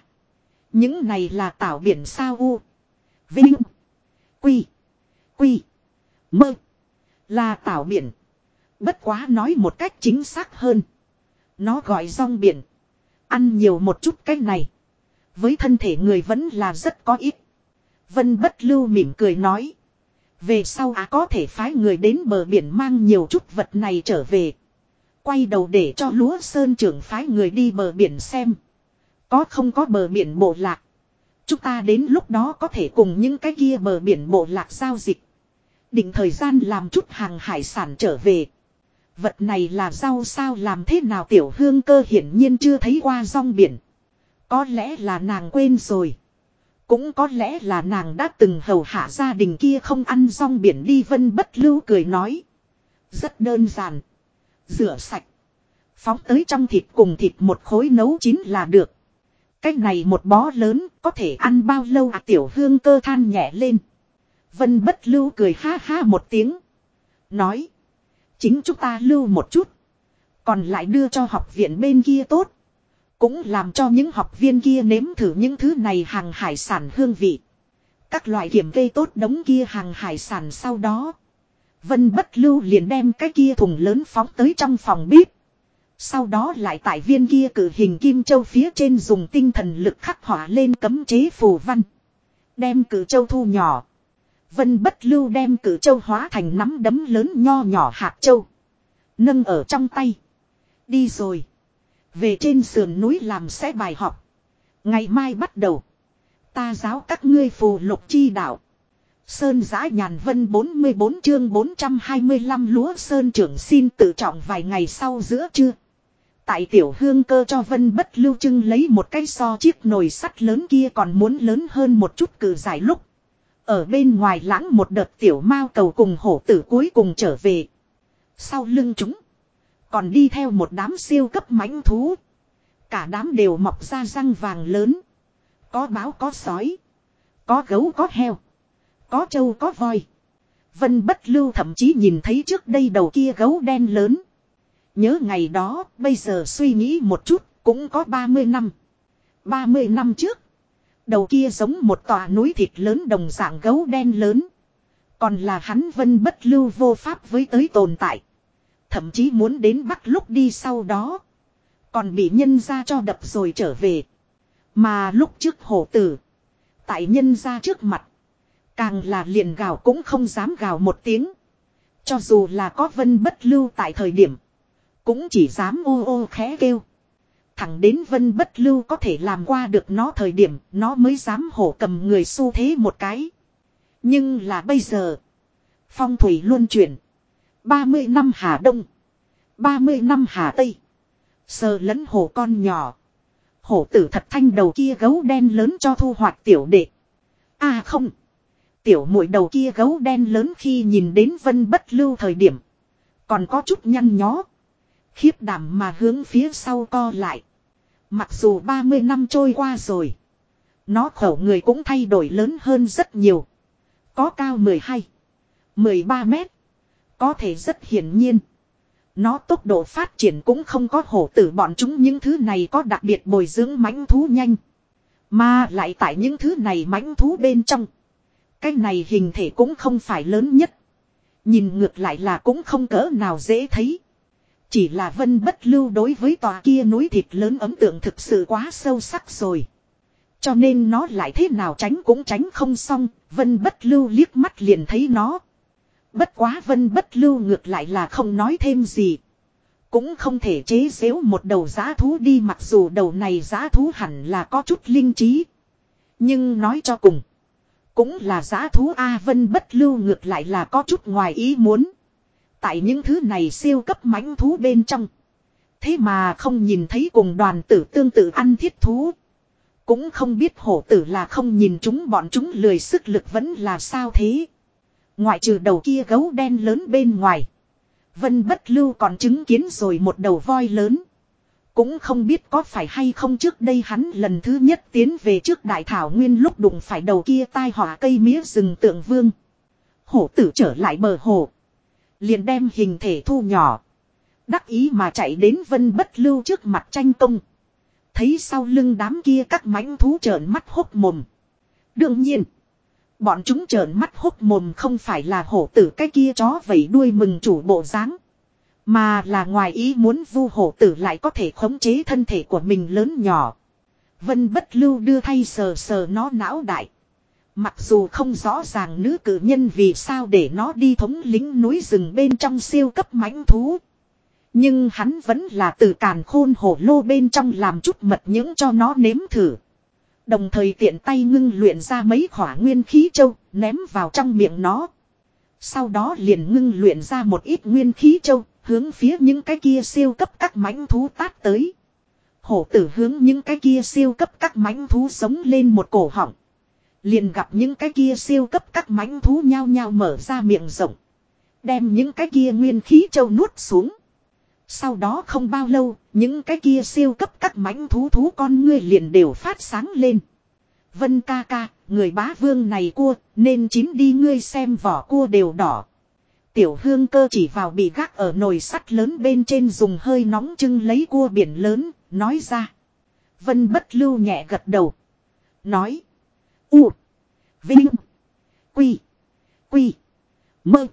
Những này là tảo biển sao u. Vinh. Quy. Quy. Mơ. Là tảo biển. Bất quá nói một cách chính xác hơn. Nó gọi rong biển. Ăn nhiều một chút cái này. Với thân thể người vẫn là rất có ít. Vân bất lưu mỉm cười nói. Về sau á có thể phái người đến bờ biển mang nhiều chút vật này trở về. Quay đầu để cho lúa sơn trưởng phái người đi bờ biển xem. Có không có bờ biển bộ lạc. Chúng ta đến lúc đó có thể cùng những cái kia bờ biển bộ lạc giao dịch. Định thời gian làm chút hàng hải sản trở về. Vật này là rau sao làm thế nào tiểu hương cơ hiển nhiên chưa thấy qua rong biển. Có lẽ là nàng quên rồi. Cũng có lẽ là nàng đã từng hầu hạ gia đình kia không ăn rong biển đi vân bất lưu cười nói. Rất đơn giản. Rửa sạch. Phóng tới trong thịt cùng thịt một khối nấu chín là được. Cách này một bó lớn có thể ăn bao lâu à tiểu hương cơ than nhẹ lên. Vân bất lưu cười ha ha một tiếng. Nói. Chính chúng ta lưu một chút. Còn lại đưa cho học viện bên kia tốt. Cũng làm cho những học viên kia nếm thử những thứ này hàng hải sản hương vị. Các loại kiểm kê tốt đống kia hàng hải sản sau đó. Vân bất lưu liền đem cái kia thùng lớn phóng tới trong phòng bếp. Sau đó lại tại viên kia cử hình kim châu phía trên dùng tinh thần lực khắc họa lên cấm chế phù văn. Đem cử châu thu nhỏ. Vân bất lưu đem cử châu hóa thành nắm đấm lớn nho nhỏ hạt châu. Nâng ở trong tay. Đi rồi. Về trên sườn núi làm sẽ bài học. Ngày mai bắt đầu. Ta giáo các ngươi phù lục chi đạo. Sơn giã nhàn vân 44 chương 425 lúa sơn trưởng xin tự trọng vài ngày sau giữa trưa. Tại tiểu hương cơ cho vân bất lưu trưng lấy một cái so chiếc nồi sắt lớn kia còn muốn lớn hơn một chút cử giải lúc. Ở bên ngoài lãng một đợt tiểu mao cầu cùng hổ tử cuối cùng trở về. Sau lưng chúng. Còn đi theo một đám siêu cấp mãnh thú. Cả đám đều mọc ra răng vàng lớn. Có báo có sói. Có gấu có heo. Có trâu có voi. Vân bất lưu thậm chí nhìn thấy trước đây đầu kia gấu đen lớn. Nhớ ngày đó, bây giờ suy nghĩ một chút, cũng có 30 năm. 30 năm trước. Đầu kia giống một tòa núi thịt lớn đồng dạng gấu đen lớn. Còn là hắn vân bất lưu vô pháp với tới tồn tại. Thậm chí muốn đến bắt lúc đi sau đó. Còn bị nhân ra cho đập rồi trở về. Mà lúc trước hổ tử. Tại nhân ra trước mặt. Càng là liền gào cũng không dám gào một tiếng. Cho dù là có vân bất lưu tại thời điểm. Cũng chỉ dám ô ô khẽ kêu. Thẳng đến vân bất lưu có thể làm qua được nó thời điểm, nó mới dám hổ cầm người xu thế một cái. Nhưng là bây giờ. Phong thủy luôn chuyển. 30 năm Hà Đông. 30 năm Hà Tây. Sờ lẫn hổ con nhỏ. Hổ tử thật thanh đầu kia gấu đen lớn cho thu hoạch tiểu đệ. À không. Tiểu mũi đầu kia gấu đen lớn khi nhìn đến vân bất lưu thời điểm. Còn có chút nhăn nhó. Khiếp đảm mà hướng phía sau co lại. Mặc dù 30 năm trôi qua rồi. Nó khẩu người cũng thay đổi lớn hơn rất nhiều. Có cao 12, 13 mét. Có thể rất hiển nhiên. Nó tốc độ phát triển cũng không có hổ tử bọn chúng những thứ này có đặc biệt bồi dưỡng mãnh thú nhanh. Mà lại tại những thứ này mãnh thú bên trong. Cái này hình thể cũng không phải lớn nhất. Nhìn ngược lại là cũng không cỡ nào dễ thấy. Chỉ là vân bất lưu đối với tòa kia núi thịt lớn ấn tượng thực sự quá sâu sắc rồi. Cho nên nó lại thế nào tránh cũng tránh không xong, vân bất lưu liếc mắt liền thấy nó. Bất quá vân bất lưu ngược lại là không nói thêm gì. Cũng không thể chế xếu một đầu giá thú đi mặc dù đầu này giá thú hẳn là có chút linh trí. Nhưng nói cho cùng. Cũng là giá thú A Vân bất lưu ngược lại là có chút ngoài ý muốn. Tại những thứ này siêu cấp mãnh thú bên trong. Thế mà không nhìn thấy cùng đoàn tử tương tự ăn thiết thú. Cũng không biết hổ tử là không nhìn chúng bọn chúng lười sức lực vẫn là sao thế. Ngoại trừ đầu kia gấu đen lớn bên ngoài. Vân bất lưu còn chứng kiến rồi một đầu voi lớn. Cũng không biết có phải hay không trước đây hắn lần thứ nhất tiến về trước đại thảo nguyên lúc đụng phải đầu kia tai họa cây mía rừng tượng vương. Hổ tử trở lại bờ hồ. Liền đem hình thể thu nhỏ. Đắc ý mà chạy đến vân bất lưu trước mặt tranh công. Thấy sau lưng đám kia các mãnh thú trợn mắt hốc mồm. Đương nhiên. Bọn chúng trợn mắt hốc mồm không phải là hổ tử cái kia chó vẩy đuôi mừng chủ bộ dáng, Mà là ngoài ý muốn vu hổ tử lại có thể khống chế thân thể của mình lớn nhỏ. Vân bất lưu đưa thay sờ sờ nó não đại. Mặc dù không rõ ràng nữ cử nhân vì sao để nó đi thống lính núi rừng bên trong siêu cấp mãnh thú. Nhưng hắn vẫn là từ càn khôn hổ lô bên trong làm chút mật những cho nó nếm thử. Đồng thời tiện tay ngưng luyện ra mấy khỏa nguyên khí châu, ném vào trong miệng nó. Sau đó liền ngưng luyện ra một ít nguyên khí châu, hướng phía những cái kia siêu cấp các mãnh thú tát tới. Hổ tử hướng những cái kia siêu cấp các mãnh thú sống lên một cổ họng. Liền gặp những cái kia siêu cấp các mãnh thú nhao nhao mở ra miệng rộng. Đem những cái kia nguyên khí châu nuốt xuống. Sau đó không bao lâu, những cái kia siêu cấp các mãnh thú thú con ngươi liền đều phát sáng lên. Vân ca ca, người bá vương này cua, nên chín đi ngươi xem vỏ cua đều đỏ. Tiểu hương cơ chỉ vào bị gác ở nồi sắt lớn bên trên dùng hơi nóng trưng lấy cua biển lớn, nói ra. Vân bất lưu nhẹ gật đầu. Nói. U. Vinh. Quy. Quy. Mơ.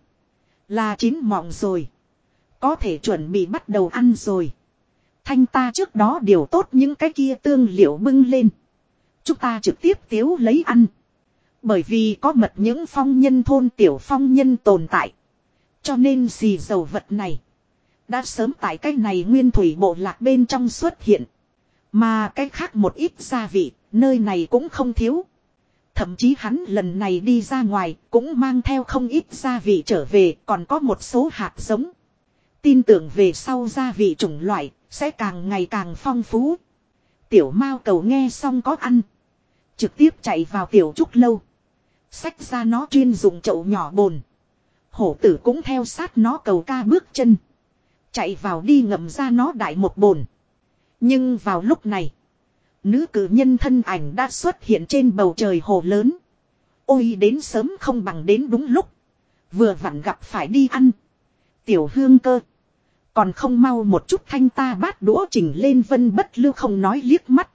Là chín mọng rồi. Có thể chuẩn bị bắt đầu ăn rồi. Thanh ta trước đó điều tốt những cái kia tương liệu bưng lên. Chúng ta trực tiếp tiếu lấy ăn. Bởi vì có mật những phong nhân thôn tiểu phong nhân tồn tại. Cho nên xì dầu vật này. Đã sớm tại cái này nguyên thủy bộ lạc bên trong xuất hiện. Mà cái khác một ít gia vị, nơi này cũng không thiếu. Thậm chí hắn lần này đi ra ngoài cũng mang theo không ít gia vị trở về, còn có một số hạt giống. Tin tưởng về sau gia vị chủng loại sẽ càng ngày càng phong phú. Tiểu mao cầu nghe xong có ăn. Trực tiếp chạy vào tiểu trúc lâu. Xách ra nó chuyên dùng chậu nhỏ bồn. Hổ tử cũng theo sát nó cầu ca bước chân. Chạy vào đi ngậm ra nó đại một bồn. Nhưng vào lúc này. Nữ cử nhân thân ảnh đã xuất hiện trên bầu trời hồ lớn. Ôi đến sớm không bằng đến đúng lúc. Vừa vặn gặp phải đi ăn. Tiểu hương cơ. Còn không mau một chút thanh ta bát đũa chỉnh lên vân bất lưu không nói liếc mắt.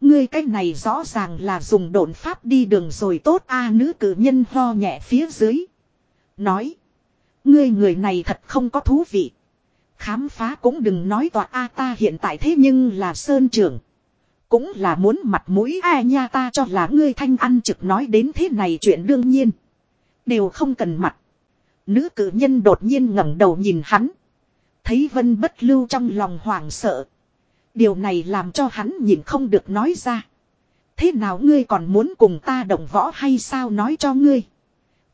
Ngươi cái này rõ ràng là dùng độn pháp đi đường rồi tốt a, nữ cử nhân ho nhẹ phía dưới. Nói. Ngươi người này thật không có thú vị. Khám phá cũng đừng nói tọa a ta hiện tại thế nhưng là sơn trưởng. Cũng là muốn mặt mũi ai nha ta cho là ngươi thanh ăn trực nói đến thế này chuyện đương nhiên. Đều không cần mặt. Nữ cử nhân đột nhiên ngẩng đầu nhìn hắn. Thấy vân bất lưu trong lòng hoảng sợ. Điều này làm cho hắn nhìn không được nói ra. Thế nào ngươi còn muốn cùng ta đồng võ hay sao nói cho ngươi.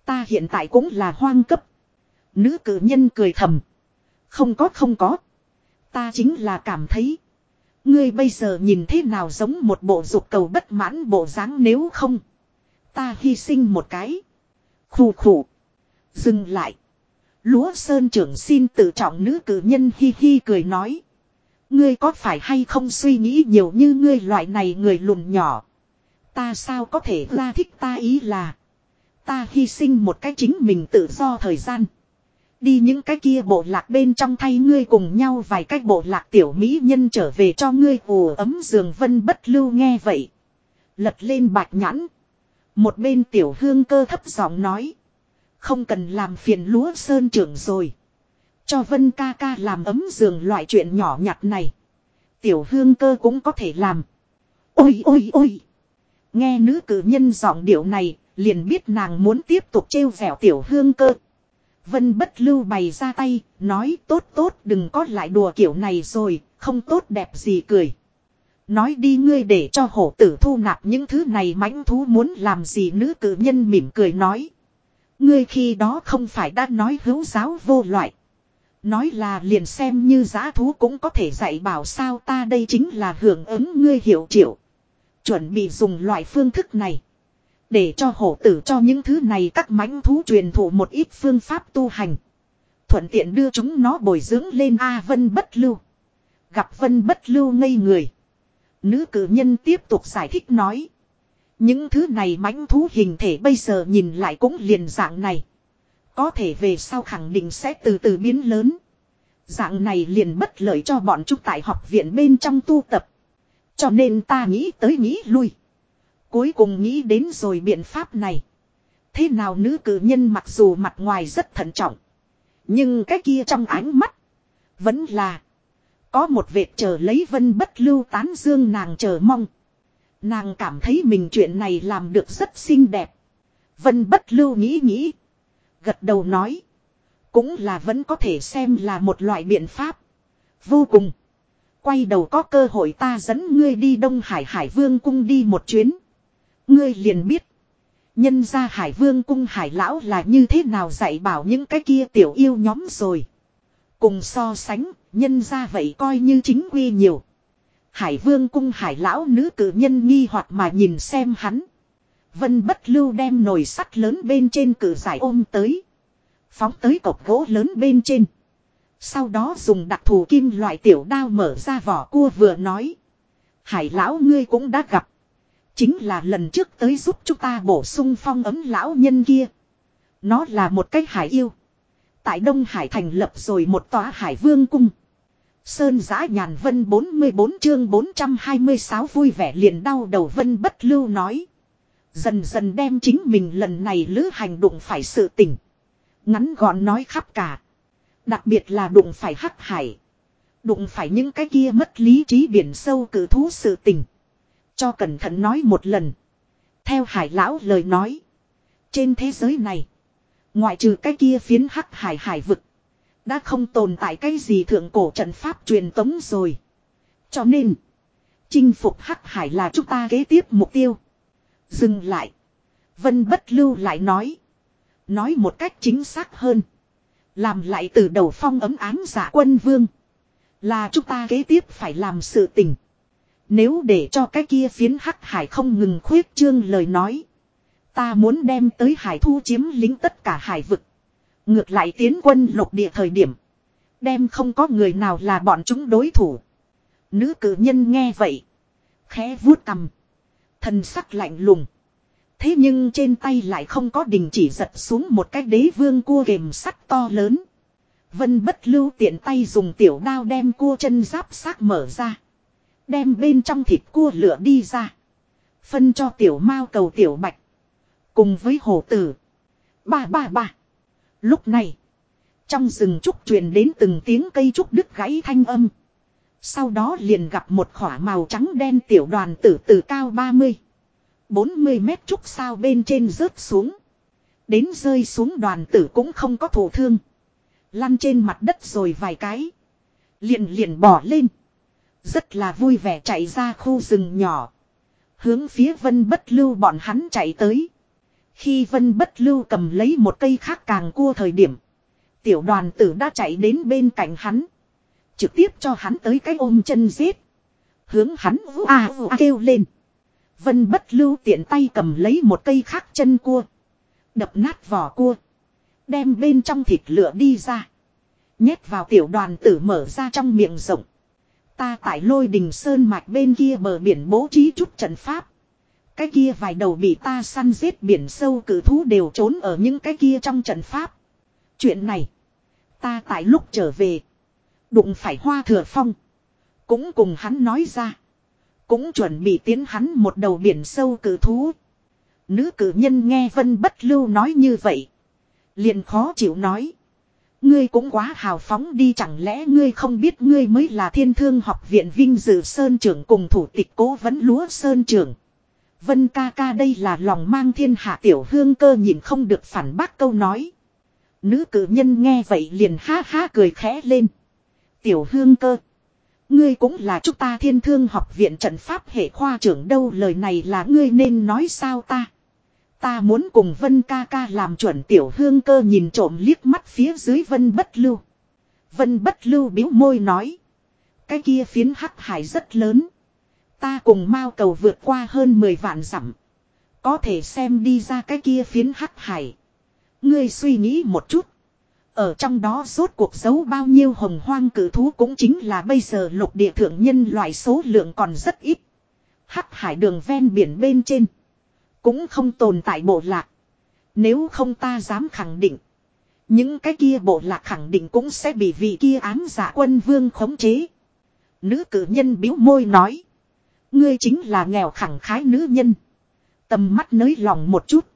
Ta hiện tại cũng là hoang cấp. Nữ cử nhân cười thầm. Không có không có. Ta chính là cảm thấy. Ngươi bây giờ nhìn thế nào giống một bộ dục cầu bất mãn bộ dáng nếu không. Ta hy sinh một cái. Khủ khủ. Dừng lại. Lúa Sơn trưởng xin tự trọng nữ cử nhân hi hi cười nói. Ngươi có phải hay không suy nghĩ nhiều như ngươi loại này người lùn nhỏ. Ta sao có thể ra thích ta ý là. Ta hy sinh một cái chính mình tự do thời gian. Đi những cái kia bộ lạc bên trong thay ngươi cùng nhau vài cách bộ lạc tiểu mỹ nhân trở về cho ngươi ủ ấm giường vân bất lưu nghe vậy. Lật lên bạch nhãn. Một bên tiểu hương cơ thấp giọng nói. Không cần làm phiền lúa sơn trưởng rồi. Cho vân ca ca làm ấm giường loại chuyện nhỏ nhặt này. Tiểu hương cơ cũng có thể làm. Ôi ôi ôi. Nghe nữ cử nhân giọng điệu này, liền biết nàng muốn tiếp tục trêu vẻo tiểu hương cơ. Vân bất lưu bày ra tay, nói tốt tốt đừng có lại đùa kiểu này rồi, không tốt đẹp gì cười. Nói đi ngươi để cho hổ tử thu nạp những thứ này mãnh thú muốn làm gì nữ cử nhân mỉm cười nói. Ngươi khi đó không phải đã nói hữu giáo vô loại. Nói là liền xem như giá thú cũng có thể dạy bảo sao ta đây chính là hưởng ứng ngươi hiểu triệu. Chuẩn bị dùng loại phương thức này. Để cho hổ tử cho những thứ này các mãnh thú truyền thụ một ít phương pháp tu hành. Thuận tiện đưa chúng nó bồi dưỡng lên A Vân Bất Lưu. Gặp Vân Bất Lưu ngây người. Nữ cử nhân tiếp tục giải thích nói. Những thứ này mãnh thú hình thể bây giờ nhìn lại cũng liền dạng này. Có thể về sau khẳng định sẽ từ từ biến lớn. Dạng này liền bất lợi cho bọn chúng tại học viện bên trong tu tập. Cho nên ta nghĩ tới nghĩ lui. Cuối cùng nghĩ đến rồi biện pháp này. Thế nào nữ cử nhân mặc dù mặt ngoài rất thận trọng. Nhưng cái kia trong ánh mắt. Vẫn là. Có một vệt chờ lấy vân bất lưu tán dương nàng chờ mong. Nàng cảm thấy mình chuyện này làm được rất xinh đẹp. Vân bất lưu nghĩ nghĩ. Gật đầu nói. Cũng là vẫn có thể xem là một loại biện pháp. Vô cùng. Quay đầu có cơ hội ta dẫn ngươi đi Đông Hải Hải Vương cung đi một chuyến. Ngươi liền biết. Nhân ra Hải Vương cung Hải Lão là như thế nào dạy bảo những cái kia tiểu yêu nhóm rồi. Cùng so sánh, nhân ra vậy coi như chính quy nhiều. Hải Vương cung Hải Lão nữ cử nhân nghi hoặc mà nhìn xem hắn. Vân bất lưu đem nồi sắt lớn bên trên cử giải ôm tới. Phóng tới cọc gỗ lớn bên trên. Sau đó dùng đặc thù kim loại tiểu đao mở ra vỏ cua vừa nói. Hải lão ngươi cũng đã gặp. Chính là lần trước tới giúp chúng ta bổ sung phong ấm lão nhân kia. Nó là một cái hải yêu. Tại Đông Hải thành lập rồi một tòa hải vương cung. Sơn giã nhàn vân 44 chương 426 vui vẻ liền đau đầu vân bất lưu nói. Dần dần đem chính mình lần này lữ hành đụng phải sự tỉnh. Ngắn gọn nói khắp cả. Đặc biệt là đụng phải hắc hải. Đụng phải những cái kia mất lý trí biển sâu cử thú sự tình. Cho cẩn thận nói một lần. Theo hải lão lời nói. Trên thế giới này. Ngoại trừ cái kia phiến hắc hải hải vực. Đã không tồn tại cái gì thượng cổ trận pháp truyền tống rồi. Cho nên. Chinh phục hắc hải là chúng ta kế tiếp mục tiêu. Dừng lại. Vân bất lưu lại nói. Nói một cách chính xác hơn. Làm lại từ đầu phong ấm ám giả quân vương. Là chúng ta kế tiếp phải làm sự tình. Nếu để cho cái kia phiến hắc hải không ngừng khuyết trương lời nói. Ta muốn đem tới hải thu chiếm lính tất cả hải vực. Ngược lại tiến quân lục địa thời điểm. Đem không có người nào là bọn chúng đối thủ. Nữ cử nhân nghe vậy. Khẽ vuốt cầm. Thần sắc lạnh lùng. Thế nhưng trên tay lại không có đình chỉ giật xuống một cái đế vương cua kềm sắt to lớn. Vân bất lưu tiện tay dùng tiểu đao đem cua chân giáp xác mở ra. Đem bên trong thịt cua lửa đi ra. Phân cho tiểu mao cầu tiểu bạch. Cùng với hồ tử. Ba ba ba. Lúc này. Trong rừng trúc truyền đến từng tiếng cây trúc đứt gãy thanh âm. Sau đó liền gặp một khỏa màu trắng đen tiểu đoàn tử từ cao 30. 40 mét trúc sao bên trên rớt xuống. Đến rơi xuống đoàn tử cũng không có thổ thương. Lăn trên mặt đất rồi vài cái. Liền liền bỏ lên. Rất là vui vẻ chạy ra khu rừng nhỏ. Hướng phía vân bất lưu bọn hắn chạy tới. Khi vân bất lưu cầm lấy một cây khác càng cua thời điểm. Tiểu đoàn tử đã chạy đến bên cạnh hắn. Trực tiếp cho hắn tới cái ôm chân giết. Hướng hắn u a u a kêu lên. Vân bất lưu tiện tay cầm lấy một cây khác chân cua. Đập nát vỏ cua. Đem bên trong thịt lửa đi ra. Nhét vào tiểu đoàn tử mở ra trong miệng rộng. Ta tại lôi đình sơn mạch bên kia bờ biển bố trí chút trận pháp. Cái kia vài đầu bị ta săn giết biển sâu cử thú đều trốn ở những cái kia trong trận pháp. Chuyện này. Ta tại lúc trở về. Đụng phải hoa thừa phong. Cũng cùng hắn nói ra. Cũng chuẩn bị tiến hắn một đầu biển sâu cử thú. Nữ cử nhân nghe vân bất lưu nói như vậy. Liền khó chịu nói. Ngươi cũng quá hào phóng đi, chẳng lẽ ngươi không biết ngươi mới là thiên thương học viện vinh dự sơn trưởng cùng thủ tịch cố vấn lúa sơn trưởng. Vân ca ca đây là lòng mang thiên hạ tiểu hương cơ nhìn không được phản bác câu nói. Nữ cử nhân nghe vậy liền ha ha cười khẽ lên. Tiểu hương cơ. Ngươi cũng là chúng ta thiên thương học viện trận pháp hệ khoa trưởng đâu, lời này là ngươi nên nói sao ta. Ta muốn cùng Vân ca ca làm chuẩn tiểu hương cơ nhìn trộm liếc mắt phía dưới Vân bất lưu. Vân bất lưu biếu môi nói. Cái kia phiến hắc hải rất lớn. Ta cùng Mao cầu vượt qua hơn 10 vạn dặm. Có thể xem đi ra cái kia phiến hắc hải. Ngươi suy nghĩ một chút. Ở trong đó rốt cuộc giấu bao nhiêu hồng hoang cử thú cũng chính là bây giờ lục địa thượng nhân loại số lượng còn rất ít. Hắc hải đường ven biển bên trên. Cũng không tồn tại bộ lạc. Nếu không ta dám khẳng định. Những cái kia bộ lạc khẳng định cũng sẽ bị vị kia ám giả quân vương khống chế. Nữ cử nhân biếu môi nói. Ngươi chính là nghèo khẳng khái nữ nhân. Tầm mắt nới lòng một chút.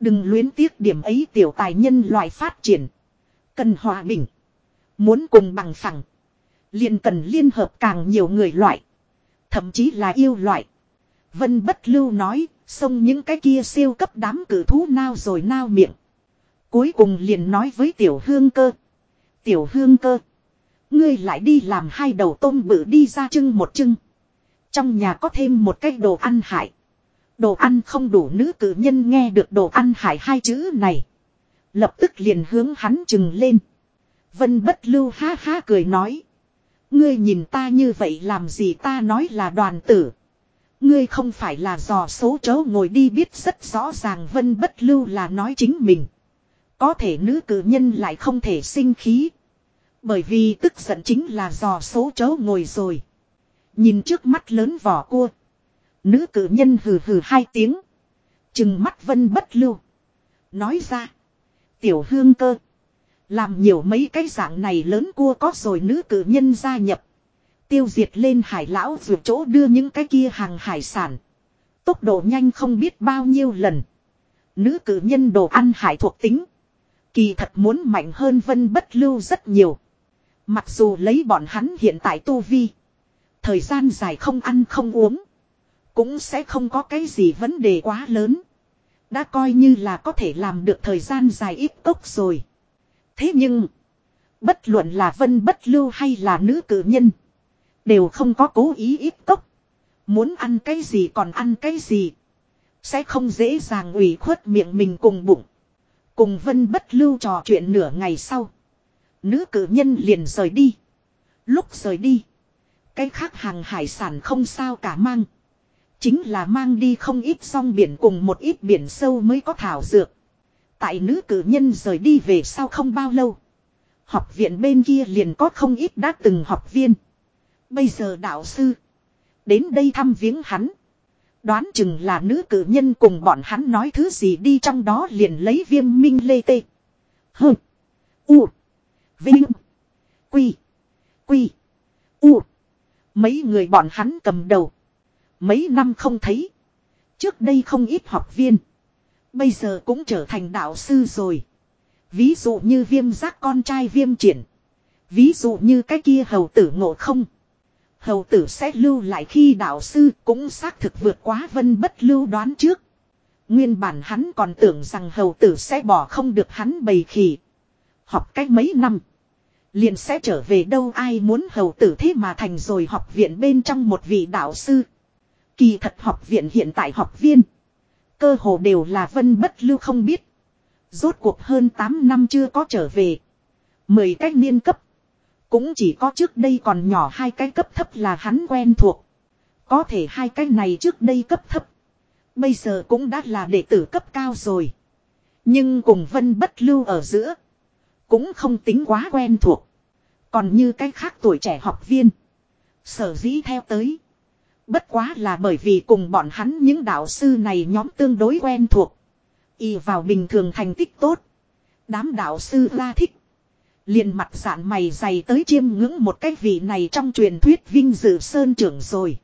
Đừng luyến tiếc điểm ấy tiểu tài nhân loại phát triển. Cần hòa bình. Muốn cùng bằng phẳng. liền cần liên hợp càng nhiều người loại. Thậm chí là yêu loại. Vân bất lưu nói, xông những cái kia siêu cấp đám cử thú nao rồi nao miệng. Cuối cùng liền nói với tiểu hương cơ. Tiểu hương cơ. Ngươi lại đi làm hai đầu tôm bự đi ra trưng một trưng. Trong nhà có thêm một cái đồ ăn hại. Đồ ăn không đủ nữ cử nhân nghe được đồ ăn hại hai chữ này. Lập tức liền hướng hắn chừng lên. Vân bất lưu ha ha cười nói. Ngươi nhìn ta như vậy làm gì ta nói là đoàn tử. Ngươi không phải là dò số chớ ngồi đi biết rất rõ ràng vân bất lưu là nói chính mình. Có thể nữ cử nhân lại không thể sinh khí. Bởi vì tức giận chính là dò số chớ ngồi rồi. Nhìn trước mắt lớn vỏ cua. Nữ cử nhân hừ hừ hai tiếng. Chừng mắt vân bất lưu. Nói ra. Tiểu hương cơ. Làm nhiều mấy cái dạng này lớn cua có rồi nữ cử nhân gia nhập. Tiêu diệt lên hải lão vượt chỗ đưa những cái kia hàng hải sản. Tốc độ nhanh không biết bao nhiêu lần. Nữ cử nhân đồ ăn hải thuộc tính. Kỳ thật muốn mạnh hơn vân bất lưu rất nhiều. Mặc dù lấy bọn hắn hiện tại tu vi. Thời gian dài không ăn không uống. Cũng sẽ không có cái gì vấn đề quá lớn. Đã coi như là có thể làm được thời gian dài ít cốc rồi. Thế nhưng. Bất luận là vân bất lưu hay là nữ cử nhân. Đều không có cố ý ít cốc. Muốn ăn cái gì còn ăn cái gì. Sẽ không dễ dàng ủy khuất miệng mình cùng bụng. Cùng vân bất lưu trò chuyện nửa ngày sau. Nữ cử nhân liền rời đi. Lúc rời đi. Cái khác hàng hải sản không sao cả mang. Chính là mang đi không ít song biển cùng một ít biển sâu mới có thảo dược. Tại nữ cử nhân rời đi về sau không bao lâu. Học viện bên kia liền có không ít đã từng học viên. Bây giờ đạo sư. Đến đây thăm viếng hắn. Đoán chừng là nữ cử nhân cùng bọn hắn nói thứ gì đi trong đó liền lấy viêm minh lê tê. hừ U. Vinh. Quy. Quy. U. Mấy người bọn hắn cầm đầu. Mấy năm không thấy. Trước đây không ít học viên. Bây giờ cũng trở thành đạo sư rồi. Ví dụ như viêm giác con trai viêm triển. Ví dụ như cái kia hầu tử ngộ không. Hầu tử sẽ lưu lại khi đạo sư cũng xác thực vượt quá vân bất lưu đoán trước. Nguyên bản hắn còn tưởng rằng hầu tử sẽ bỏ không được hắn bầy khỉ. Học cách mấy năm. Liền sẽ trở về đâu ai muốn hầu tử thế mà thành rồi học viện bên trong một vị đạo sư. Kỳ thật học viện hiện tại học viên. Cơ hồ đều là vân bất lưu không biết. Rốt cuộc hơn 8 năm chưa có trở về. Mười cách niên cấp. Cũng chỉ có trước đây còn nhỏ hai cái cấp thấp là hắn quen thuộc. Có thể hai cái này trước đây cấp thấp. Bây giờ cũng đã là đệ tử cấp cao rồi. Nhưng cùng vân bất lưu ở giữa. Cũng không tính quá quen thuộc. Còn như cái khác tuổi trẻ học viên. Sở dĩ theo tới. Bất quá là bởi vì cùng bọn hắn những đạo sư này nhóm tương đối quen thuộc. Y vào bình thường thành tích tốt. Đám đạo sư la thích. Liền mặt sạn mày dày tới chiêm ngưỡng một cái vị này trong truyền thuyết vinh dự sơn trưởng rồi.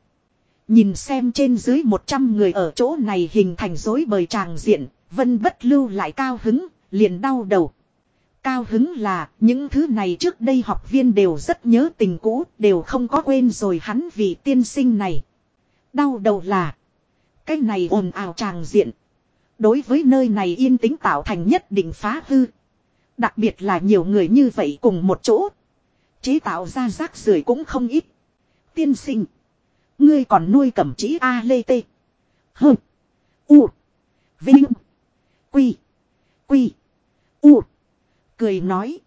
Nhìn xem trên dưới 100 người ở chỗ này hình thành dối bời tràng diện, vân bất lưu lại cao hứng, liền đau đầu. Cao hứng là những thứ này trước đây học viên đều rất nhớ tình cũ, đều không có quên rồi hắn vì tiên sinh này. Đau đầu là cái này ồn ào tràng diện. Đối với nơi này yên tĩnh tạo thành nhất định phá hư. Đặc biệt là nhiều người như vậy cùng một chỗ. Chế tạo ra rác rưởi cũng không ít. Tiên sinh. Ngươi còn nuôi cẩm trí A lê tê. Hơ. U. Vinh. Quy. Quy. U. Cười nói.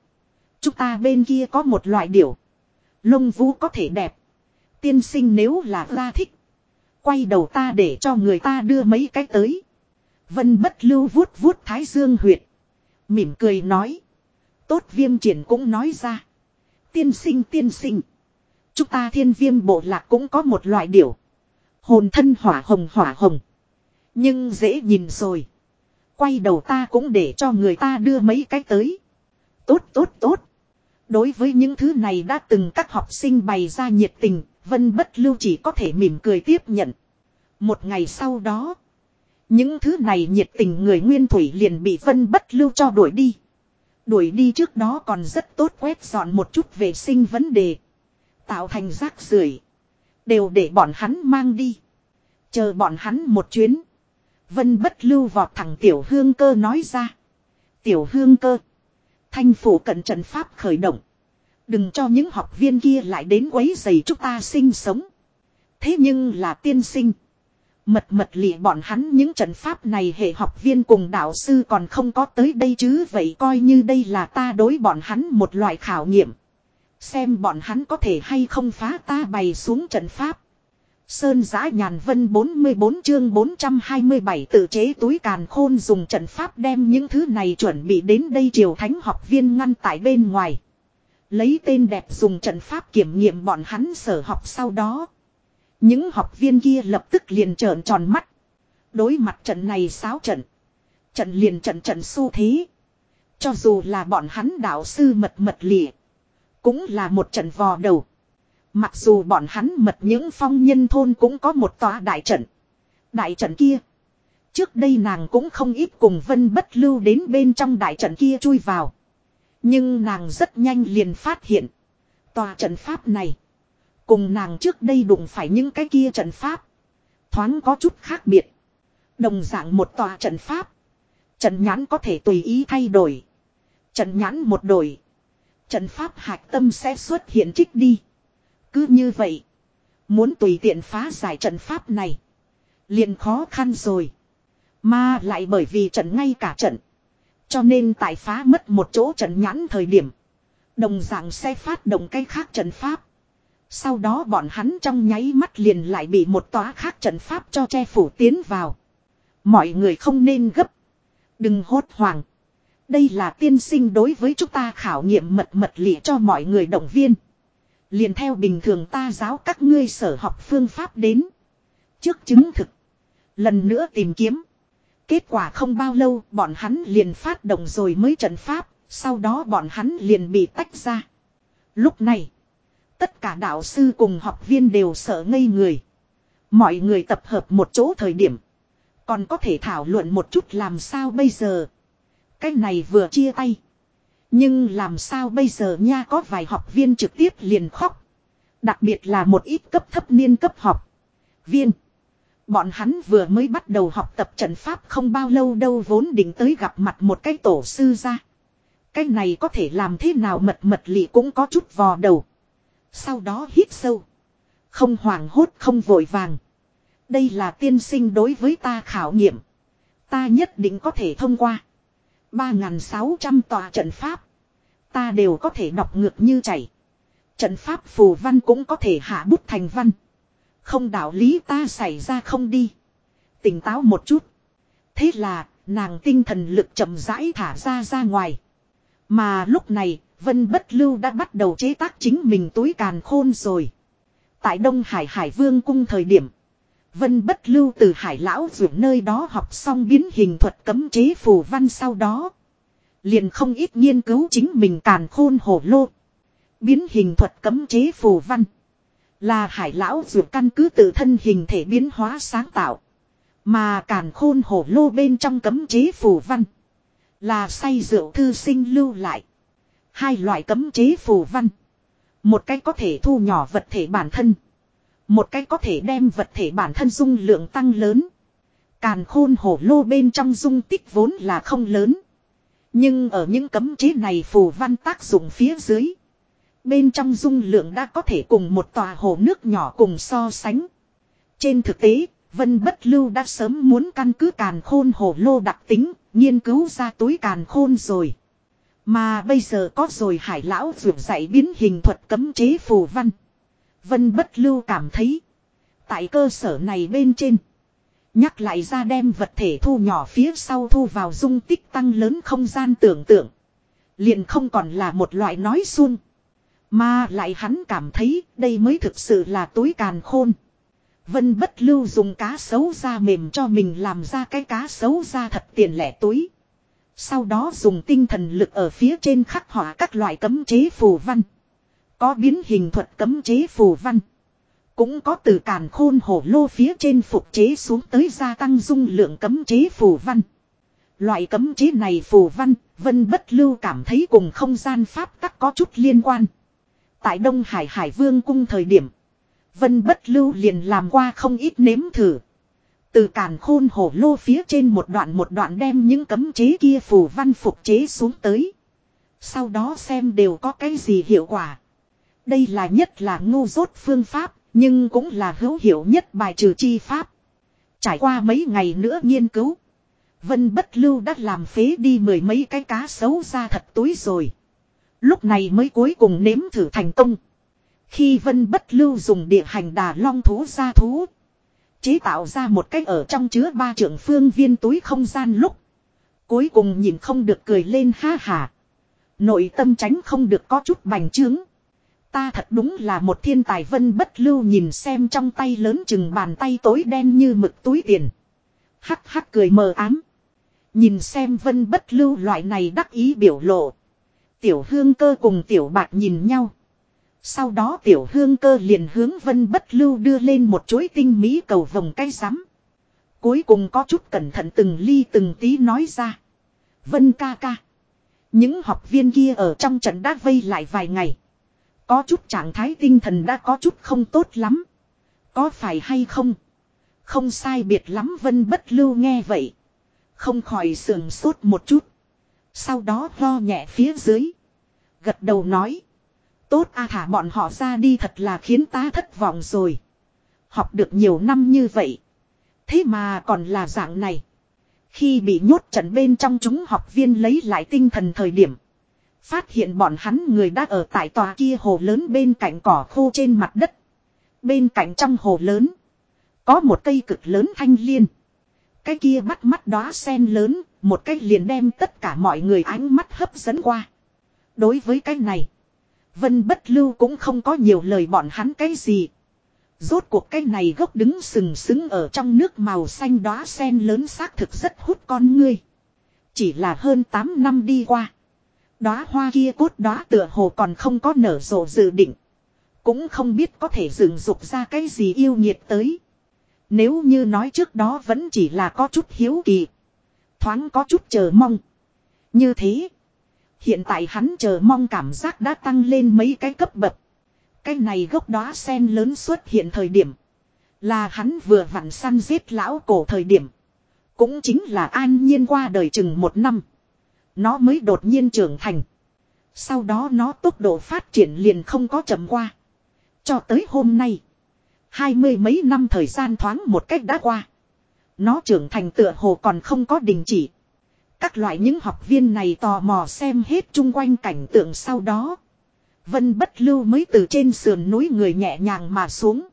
Chúng ta bên kia có một loại điểu. Lông vũ có thể đẹp. Tiên sinh nếu là ra thích. Quay đầu ta để cho người ta đưa mấy cái tới. Vân bất lưu vuốt vuốt thái dương huyệt. Mỉm cười nói. Tốt viêm triển cũng nói ra. Tiên sinh tiên sinh. Chúng ta thiên viêm bộ lạc cũng có một loại điểu. Hồn thân hỏa hồng hỏa hồng. Nhưng dễ nhìn rồi. Quay đầu ta cũng để cho người ta đưa mấy cái tới. Tốt tốt tốt. Đối với những thứ này đã từng các học sinh bày ra nhiệt tình, Vân Bất Lưu chỉ có thể mỉm cười tiếp nhận. Một ngày sau đó, những thứ này nhiệt tình người nguyên thủy liền bị Vân Bất Lưu cho đuổi đi. Đuổi đi trước đó còn rất tốt quét dọn một chút vệ sinh vấn đề. Tạo thành rác rưởi Đều để bọn hắn mang đi. Chờ bọn hắn một chuyến. Vân bất lưu vọt thẳng tiểu hương cơ nói ra. Tiểu hương cơ. Thanh phủ cận trận pháp khởi động. Đừng cho những học viên kia lại đến quấy giày chúng ta sinh sống. Thế nhưng là tiên sinh. Mật mật lịa bọn hắn những trận pháp này hệ học viên cùng đạo sư còn không có tới đây chứ vậy coi như đây là ta đối bọn hắn một loại khảo nghiệm. Xem bọn hắn có thể hay không phá ta bày xuống trận pháp. Sơn giã nhàn vân 44 chương 427 tự chế túi càn khôn dùng trận pháp đem những thứ này chuẩn bị đến đây triều thánh học viên ngăn tại bên ngoài. Lấy tên đẹp dùng trận pháp kiểm nghiệm bọn hắn sở học sau đó. Những học viên kia lập tức liền trợn tròn mắt. Đối mặt trận này sáo trận. Trận liền trận trận xu thế. Cho dù là bọn hắn đạo sư mật mật lịa. Cũng là một trận vò đầu. Mặc dù bọn hắn mật những phong nhân thôn cũng có một tòa đại trận. Đại trận kia. Trước đây nàng cũng không ít cùng vân bất lưu đến bên trong đại trận kia chui vào. Nhưng nàng rất nhanh liền phát hiện. Tòa trận pháp này. Cùng nàng trước đây đụng phải những cái kia trận pháp. Thoáng có chút khác biệt. Đồng dạng một tòa trận pháp. Trận nhãn có thể tùy ý thay đổi. Trận nhãn một đổi. Trận pháp hạch tâm sẽ xuất hiện trích đi. Cứ như vậy. Muốn tùy tiện phá giải trận pháp này. liền khó khăn rồi. Mà lại bởi vì trận ngay cả trận. Cho nên tại phá mất một chỗ trận nhãn thời điểm. Đồng dạng sẽ phát động cái khác trận pháp. Sau đó bọn hắn trong nháy mắt liền lại bị một tòa khác trận pháp cho che phủ tiến vào. Mọi người không nên gấp. Đừng hốt hoảng. Đây là tiên sinh đối với chúng ta khảo nghiệm mật mật lịa cho mọi người động viên. Liền theo bình thường ta giáo các ngươi sở học phương pháp đến. Trước chứng thực. Lần nữa tìm kiếm. Kết quả không bao lâu, bọn hắn liền phát động rồi mới trận pháp. Sau đó bọn hắn liền bị tách ra. Lúc này. Tất cả đạo sư cùng học viên đều sợ ngây người. Mọi người tập hợp một chỗ thời điểm. Còn có thể thảo luận một chút làm sao bây giờ. Cái này vừa chia tay. Nhưng làm sao bây giờ nha có vài học viên trực tiếp liền khóc. Đặc biệt là một ít cấp thấp niên cấp học. Viên. Bọn hắn vừa mới bắt đầu học tập trận pháp không bao lâu đâu vốn định tới gặp mặt một cái tổ sư ra. Cái này có thể làm thế nào mật mật lị cũng có chút vò đầu. Sau đó hít sâu. Không hoảng hốt không vội vàng. Đây là tiên sinh đối với ta khảo nghiệm. Ta nhất định có thể thông qua. 3.600 tòa trận pháp. Ta đều có thể đọc ngược như chảy. Trận pháp phù văn cũng có thể hạ bút thành văn. Không đạo lý ta xảy ra không đi. Tỉnh táo một chút. Thế là, nàng tinh thần lực chậm rãi thả ra ra ngoài. Mà lúc này, Vân Bất Lưu đã bắt đầu chế tác chính mình túi càn khôn rồi. Tại Đông Hải Hải Vương cung thời điểm. Vân bất lưu từ hải lão Dưỡng nơi đó học xong biến hình thuật cấm chế phù văn sau đó. Liền không ít nghiên cứu chính mình càn khôn hổ lô. Biến hình thuật cấm chế phù văn. Là hải lão Dưỡng căn cứ tự thân hình thể biến hóa sáng tạo. Mà càn khôn hổ lô bên trong cấm chế phù văn. Là say rượu thư sinh lưu lại. Hai loại cấm chế phù văn. Một cái có thể thu nhỏ vật thể bản thân. Một cái có thể đem vật thể bản thân dung lượng tăng lớn. Càn khôn hổ lô bên trong dung tích vốn là không lớn. Nhưng ở những cấm chế này phù văn tác dụng phía dưới. Bên trong dung lượng đã có thể cùng một tòa hồ nước nhỏ cùng so sánh. Trên thực tế, Vân Bất Lưu đã sớm muốn căn cứ càn khôn hồ lô đặc tính, nghiên cứu ra túi càn khôn rồi. Mà bây giờ có rồi hải lão vượt dạy biến hình thuật cấm chế phù văn. Vân Bất Lưu cảm thấy. Tại cơ sở này bên trên. Nhắc lại ra đem vật thể thu nhỏ phía sau thu vào dung tích tăng lớn không gian tưởng tượng. Liền không còn là một loại nói xuông. Mà lại hắn cảm thấy đây mới thực sự là túi càn khôn. Vân bất lưu dùng cá sấu da mềm cho mình làm ra cái cá sấu da thật tiền lẻ túi. Sau đó dùng tinh thần lực ở phía trên khắc họa các loại cấm chế phù văn. Có biến hình thuật cấm chế phù văn. Cũng có từ càn khôn hổ lô phía trên phục chế xuống tới gia tăng dung lượng cấm chế phù văn. Loại cấm chế này phù văn, Vân Bất Lưu cảm thấy cùng không gian pháp tắc có chút liên quan. Tại Đông Hải Hải Vương cung thời điểm, Vân Bất Lưu liền làm qua không ít nếm thử. Từ càn khôn hổ lô phía trên một đoạn một đoạn đem những cấm chế kia phù văn phục chế xuống tới. Sau đó xem đều có cái gì hiệu quả. Đây là nhất là ngu dốt phương pháp, nhưng cũng là hữu hiệu nhất bài trừ chi pháp. Trải qua mấy ngày nữa nghiên cứu. Vân bất lưu đã làm phế đi mười mấy cái cá xấu ra thật túi rồi. Lúc này mới cuối cùng nếm thử thành công. Khi vân bất lưu dùng địa hành đà long thú ra thú. Chế tạo ra một cách ở trong chứa ba trưởng phương viên túi không gian lúc. Cuối cùng nhìn không được cười lên ha hà. Nội tâm tránh không được có chút bành trướng. Ta thật đúng là một thiên tài vân bất lưu nhìn xem trong tay lớn chừng bàn tay tối đen như mực túi tiền. Hắc hắc cười mờ ám. Nhìn xem vân bất lưu loại này đắc ý biểu lộ. Tiểu hương cơ cùng tiểu bạc nhìn nhau. Sau đó tiểu hương cơ liền hướng vân bất lưu đưa lên một chuỗi tinh mỹ cầu vòng cây rắm. Cuối cùng có chút cẩn thận từng ly từng tí nói ra. Vân ca ca. Những học viên kia ở trong trận đã vây lại vài ngày. Có chút trạng thái tinh thần đã có chút không tốt lắm. Có phải hay không? Không sai biệt lắm vân bất lưu nghe vậy. Không khỏi sườn sốt một chút. Sau đó lo nhẹ phía dưới. Gật đầu nói. Tốt a thả bọn họ ra đi thật là khiến ta thất vọng rồi. Học được nhiều năm như vậy. Thế mà còn là dạng này. Khi bị nhốt trận bên trong chúng học viên lấy lại tinh thần thời điểm. Phát hiện bọn hắn người đã ở tại tòa kia hồ lớn bên cạnh cỏ khô trên mặt đất. Bên cạnh trong hồ lớn. Có một cây cực lớn thanh liên. Cái kia bắt mắt đóa sen lớn. Một cái liền đem tất cả mọi người ánh mắt hấp dẫn qua. Đối với cái này. Vân bất lưu cũng không có nhiều lời bọn hắn cái gì. Rốt cuộc cái này gốc đứng sừng sững ở trong nước màu xanh đóa sen lớn xác thực rất hút con ngươi. Chỉ là hơn 8 năm đi qua. Đóa hoa kia cốt đóa tựa hồ còn không có nở rộ dự định. Cũng không biết có thể dựng dục ra cái gì yêu nhiệt tới. Nếu như nói trước đó vẫn chỉ là có chút hiếu kỳ. Thoáng có chút chờ mong. Như thế. Hiện tại hắn chờ mong cảm giác đã tăng lên mấy cái cấp bậc. Cái này gốc đóa sen lớn xuất hiện thời điểm. Là hắn vừa vặn săn giết lão cổ thời điểm. Cũng chính là an nhiên qua đời chừng một năm. Nó mới đột nhiên trưởng thành. Sau đó nó tốc độ phát triển liền không có chậm qua. Cho tới hôm nay. Hai mươi mấy năm thời gian thoáng một cách đã qua. Nó trưởng thành tựa hồ còn không có đình chỉ. Các loại những học viên này tò mò xem hết chung quanh cảnh tượng sau đó. Vân bất lưu mới từ trên sườn núi người nhẹ nhàng mà xuống.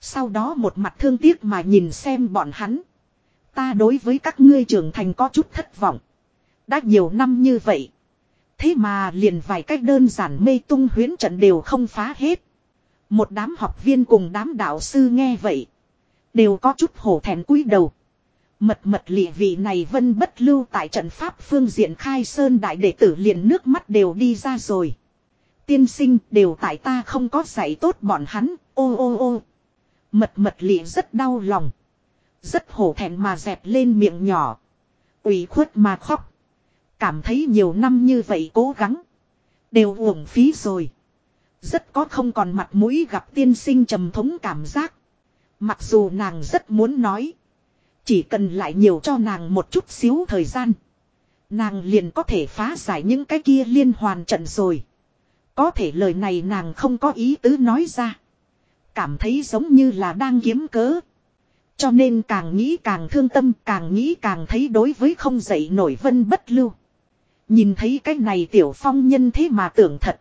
Sau đó một mặt thương tiếc mà nhìn xem bọn hắn. Ta đối với các ngươi trưởng thành có chút thất vọng. Đã nhiều năm như vậy. Thế mà liền vài cách đơn giản mê tung huyến trận đều không phá hết. Một đám học viên cùng đám đạo sư nghe vậy. Đều có chút hổ thẹn cúi đầu. Mật mật lị vị này vân bất lưu tại trận pháp phương diện khai sơn đại đệ tử liền nước mắt đều đi ra rồi. Tiên sinh đều tại ta không có dạy tốt bọn hắn, ô ô ô. Mật mật lị rất đau lòng. Rất hổ thẹn mà dẹp lên miệng nhỏ. ủy khuất mà khóc. Cảm thấy nhiều năm như vậy cố gắng. Đều uổng phí rồi. Rất có không còn mặt mũi gặp tiên sinh trầm thống cảm giác. Mặc dù nàng rất muốn nói. Chỉ cần lại nhiều cho nàng một chút xíu thời gian. Nàng liền có thể phá giải những cái kia liên hoàn trận rồi. Có thể lời này nàng không có ý tứ nói ra. Cảm thấy giống như là đang kiếm cớ. Cho nên càng nghĩ càng thương tâm, càng nghĩ càng thấy đối với không dậy nổi vân bất lưu. Nhìn thấy cái này tiểu phong nhân thế mà tưởng thật.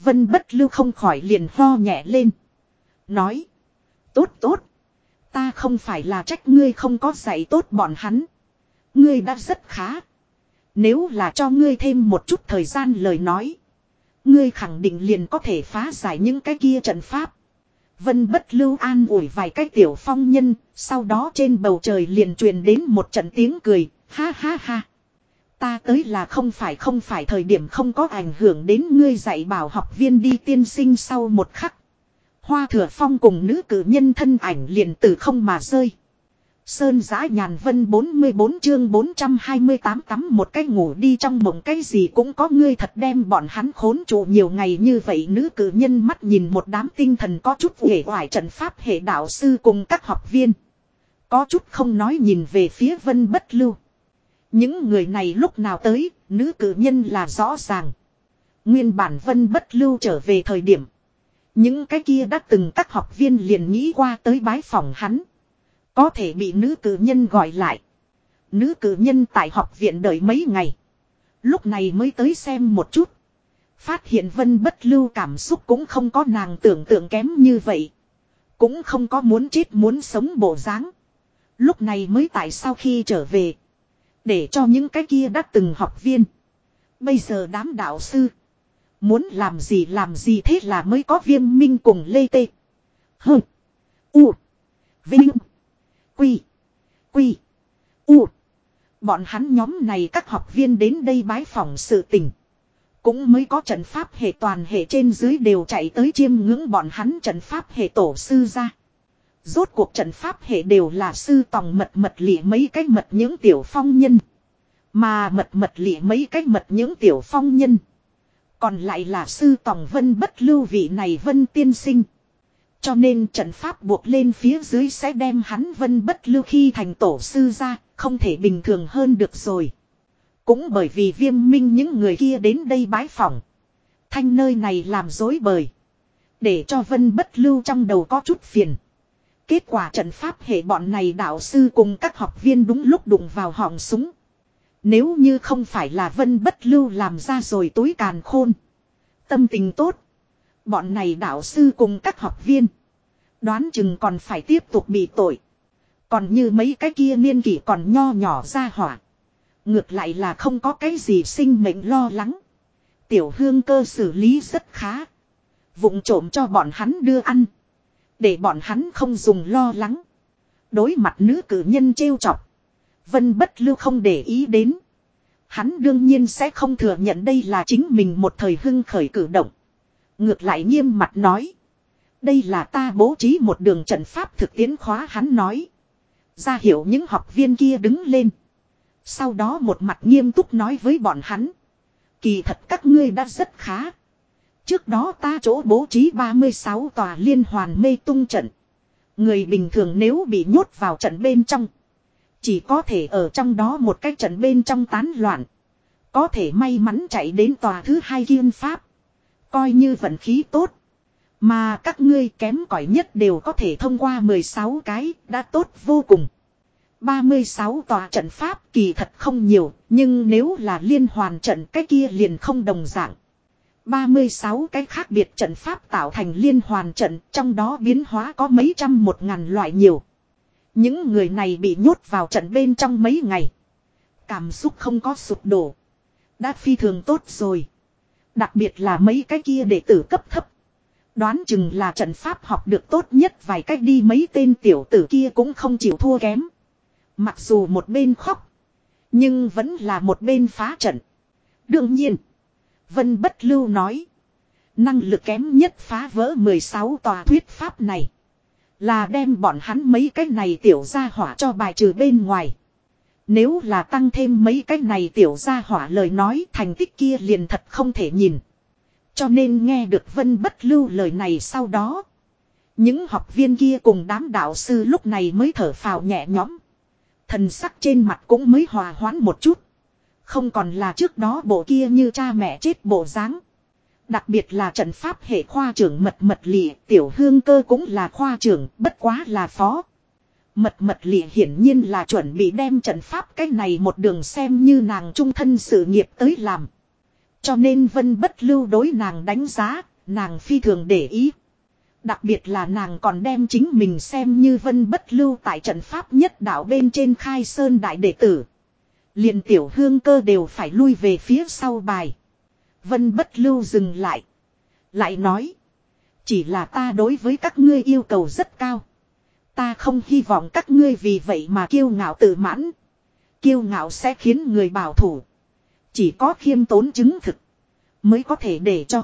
Vân bất lưu không khỏi liền ho nhẹ lên. Nói. Tốt tốt. Ta không phải là trách ngươi không có dạy tốt bọn hắn. Ngươi đã rất khá. Nếu là cho ngươi thêm một chút thời gian lời nói. Ngươi khẳng định liền có thể phá giải những cái kia trận pháp. Vân bất lưu an ủi vài cái tiểu phong nhân, sau đó trên bầu trời liền truyền đến một trận tiếng cười, ha ha ha. Ta tới là không phải không phải thời điểm không có ảnh hưởng đến ngươi dạy bảo học viên đi tiên sinh sau một khắc. Hoa thừa phong cùng nữ cử nhân thân ảnh liền từ không mà rơi. Sơn giã nhàn vân 44 chương 428 tắm một cái ngủ đi trong mộng cái gì cũng có ngươi thật đem bọn hắn khốn trụ nhiều ngày như vậy nữ cử nhân mắt nhìn một đám tinh thần có chút hề hoài trận pháp hệ đạo sư cùng các học viên. Có chút không nói nhìn về phía vân bất lưu. Những người này lúc nào tới, nữ cử nhân là rõ ràng. Nguyên bản vân bất lưu trở về thời điểm. Những cái kia đã từng các học viên liền nghĩ qua tới bái phòng hắn. Có thể bị nữ cử nhân gọi lại. Nữ cử nhân tại học viện đợi mấy ngày. Lúc này mới tới xem một chút. Phát hiện vân bất lưu cảm xúc cũng không có nàng tưởng tượng kém như vậy. Cũng không có muốn chết muốn sống bộ dáng. Lúc này mới tại sau khi trở về. Để cho những cái kia đã từng học viên. Bây giờ đám đạo sư. Muốn làm gì làm gì thế là mới có viêm minh cùng lê tê. Hừ. U. Vinh. Quy. Quy. U. Bọn hắn nhóm này các học viên đến đây bái phỏng sự tình. Cũng mới có trận pháp hệ toàn hệ trên dưới đều chạy tới chiêm ngưỡng bọn hắn trận pháp hệ tổ sư ra. Rốt cuộc trận pháp hệ đều là sư tòng mật mật lịa mấy cái mật những tiểu phong nhân. Mà mật mật lịa mấy cái mật những tiểu phong nhân. Còn lại là sư tòng vân bất lưu vị này vân tiên sinh. Cho nên trận pháp buộc lên phía dưới sẽ đem hắn vân bất lưu khi thành tổ sư ra, không thể bình thường hơn được rồi. Cũng bởi vì viêm minh những người kia đến đây bái phỏng. Thanh nơi này làm dối bời. Để cho vân bất lưu trong đầu có chút phiền. Kết quả trận pháp hệ bọn này đạo sư cùng các học viên đúng lúc đụng vào họng súng. Nếu như không phải là vân bất lưu làm ra rồi túi càn khôn. Tâm tình tốt. Bọn này đạo sư cùng các học viên. Đoán chừng còn phải tiếp tục bị tội. Còn như mấy cái kia niên kỷ còn nho nhỏ ra hỏa. Ngược lại là không có cái gì sinh mệnh lo lắng. Tiểu hương cơ xử lý rất khá. vụng trộm cho bọn hắn đưa ăn. Để bọn hắn không dùng lo lắng. Đối mặt nữ cử nhân trêu chọc. Vân bất lưu không để ý đến. Hắn đương nhiên sẽ không thừa nhận đây là chính mình một thời hưng khởi cử động. Ngược lại nghiêm mặt nói. Đây là ta bố trí một đường trận pháp thực tiễn khóa hắn nói. Ra hiểu những học viên kia đứng lên. Sau đó một mặt nghiêm túc nói với bọn hắn. Kỳ thật các ngươi đã rất khá. Trước đó ta chỗ bố trí 36 tòa liên hoàn mê tung trận. Người bình thường nếu bị nhốt vào trận bên trong. Chỉ có thể ở trong đó một cái trận bên trong tán loạn. Có thể may mắn chạy đến tòa thứ hai kiên pháp. Coi như vận khí tốt. Mà các ngươi kém cỏi nhất đều có thể thông qua 16 cái, đã tốt vô cùng. 36 tòa trận pháp kỳ thật không nhiều, nhưng nếu là liên hoàn trận cái kia liền không đồng dạng. 36 cái khác biệt trận pháp tạo thành liên hoàn trận, trong đó biến hóa có mấy trăm một ngàn loại nhiều. Những người này bị nhốt vào trận bên trong mấy ngày. Cảm xúc không có sụp đổ. Đã phi thường tốt rồi. Đặc biệt là mấy cái kia đệ tử cấp thấp. Đoán chừng là trận pháp học được tốt nhất vài cách đi mấy tên tiểu tử kia cũng không chịu thua kém. Mặc dù một bên khóc. Nhưng vẫn là một bên phá trận. Đương nhiên. Vân Bất Lưu nói. Năng lực kém nhất phá vỡ 16 tòa thuyết pháp này. Là đem bọn hắn mấy cái này tiểu ra hỏa cho bài trừ bên ngoài. Nếu là tăng thêm mấy cái này tiểu ra hỏa lời nói, thành tích kia liền thật không thể nhìn. Cho nên nghe được Vân Bất Lưu lời này sau đó. Những học viên kia cùng đám đạo sư lúc này mới thở phào nhẹ nhõm. Thần sắc trên mặt cũng mới hòa hoãn một chút. Không còn là trước đó bộ kia như cha mẹ chết bộ dáng. Đặc biệt là trận pháp hệ khoa trưởng mật mật lịa, tiểu hương cơ cũng là khoa trưởng, bất quá là phó. Mật mật lịa hiển nhiên là chuẩn bị đem trận pháp cái này một đường xem như nàng trung thân sự nghiệp tới làm. Cho nên vân bất lưu đối nàng đánh giá, nàng phi thường để ý. Đặc biệt là nàng còn đem chính mình xem như vân bất lưu tại trận pháp nhất đạo bên trên khai sơn đại đệ tử. liền tiểu hương cơ đều phải lui về phía sau bài. Vân bất lưu dừng lại. Lại nói. Chỉ là ta đối với các ngươi yêu cầu rất cao. Ta không hy vọng các ngươi vì vậy mà kiêu ngạo tự mãn. Kiêu ngạo sẽ khiến người bảo thủ. Chỉ có khiêm tốn chứng thực. Mới có thể để cho.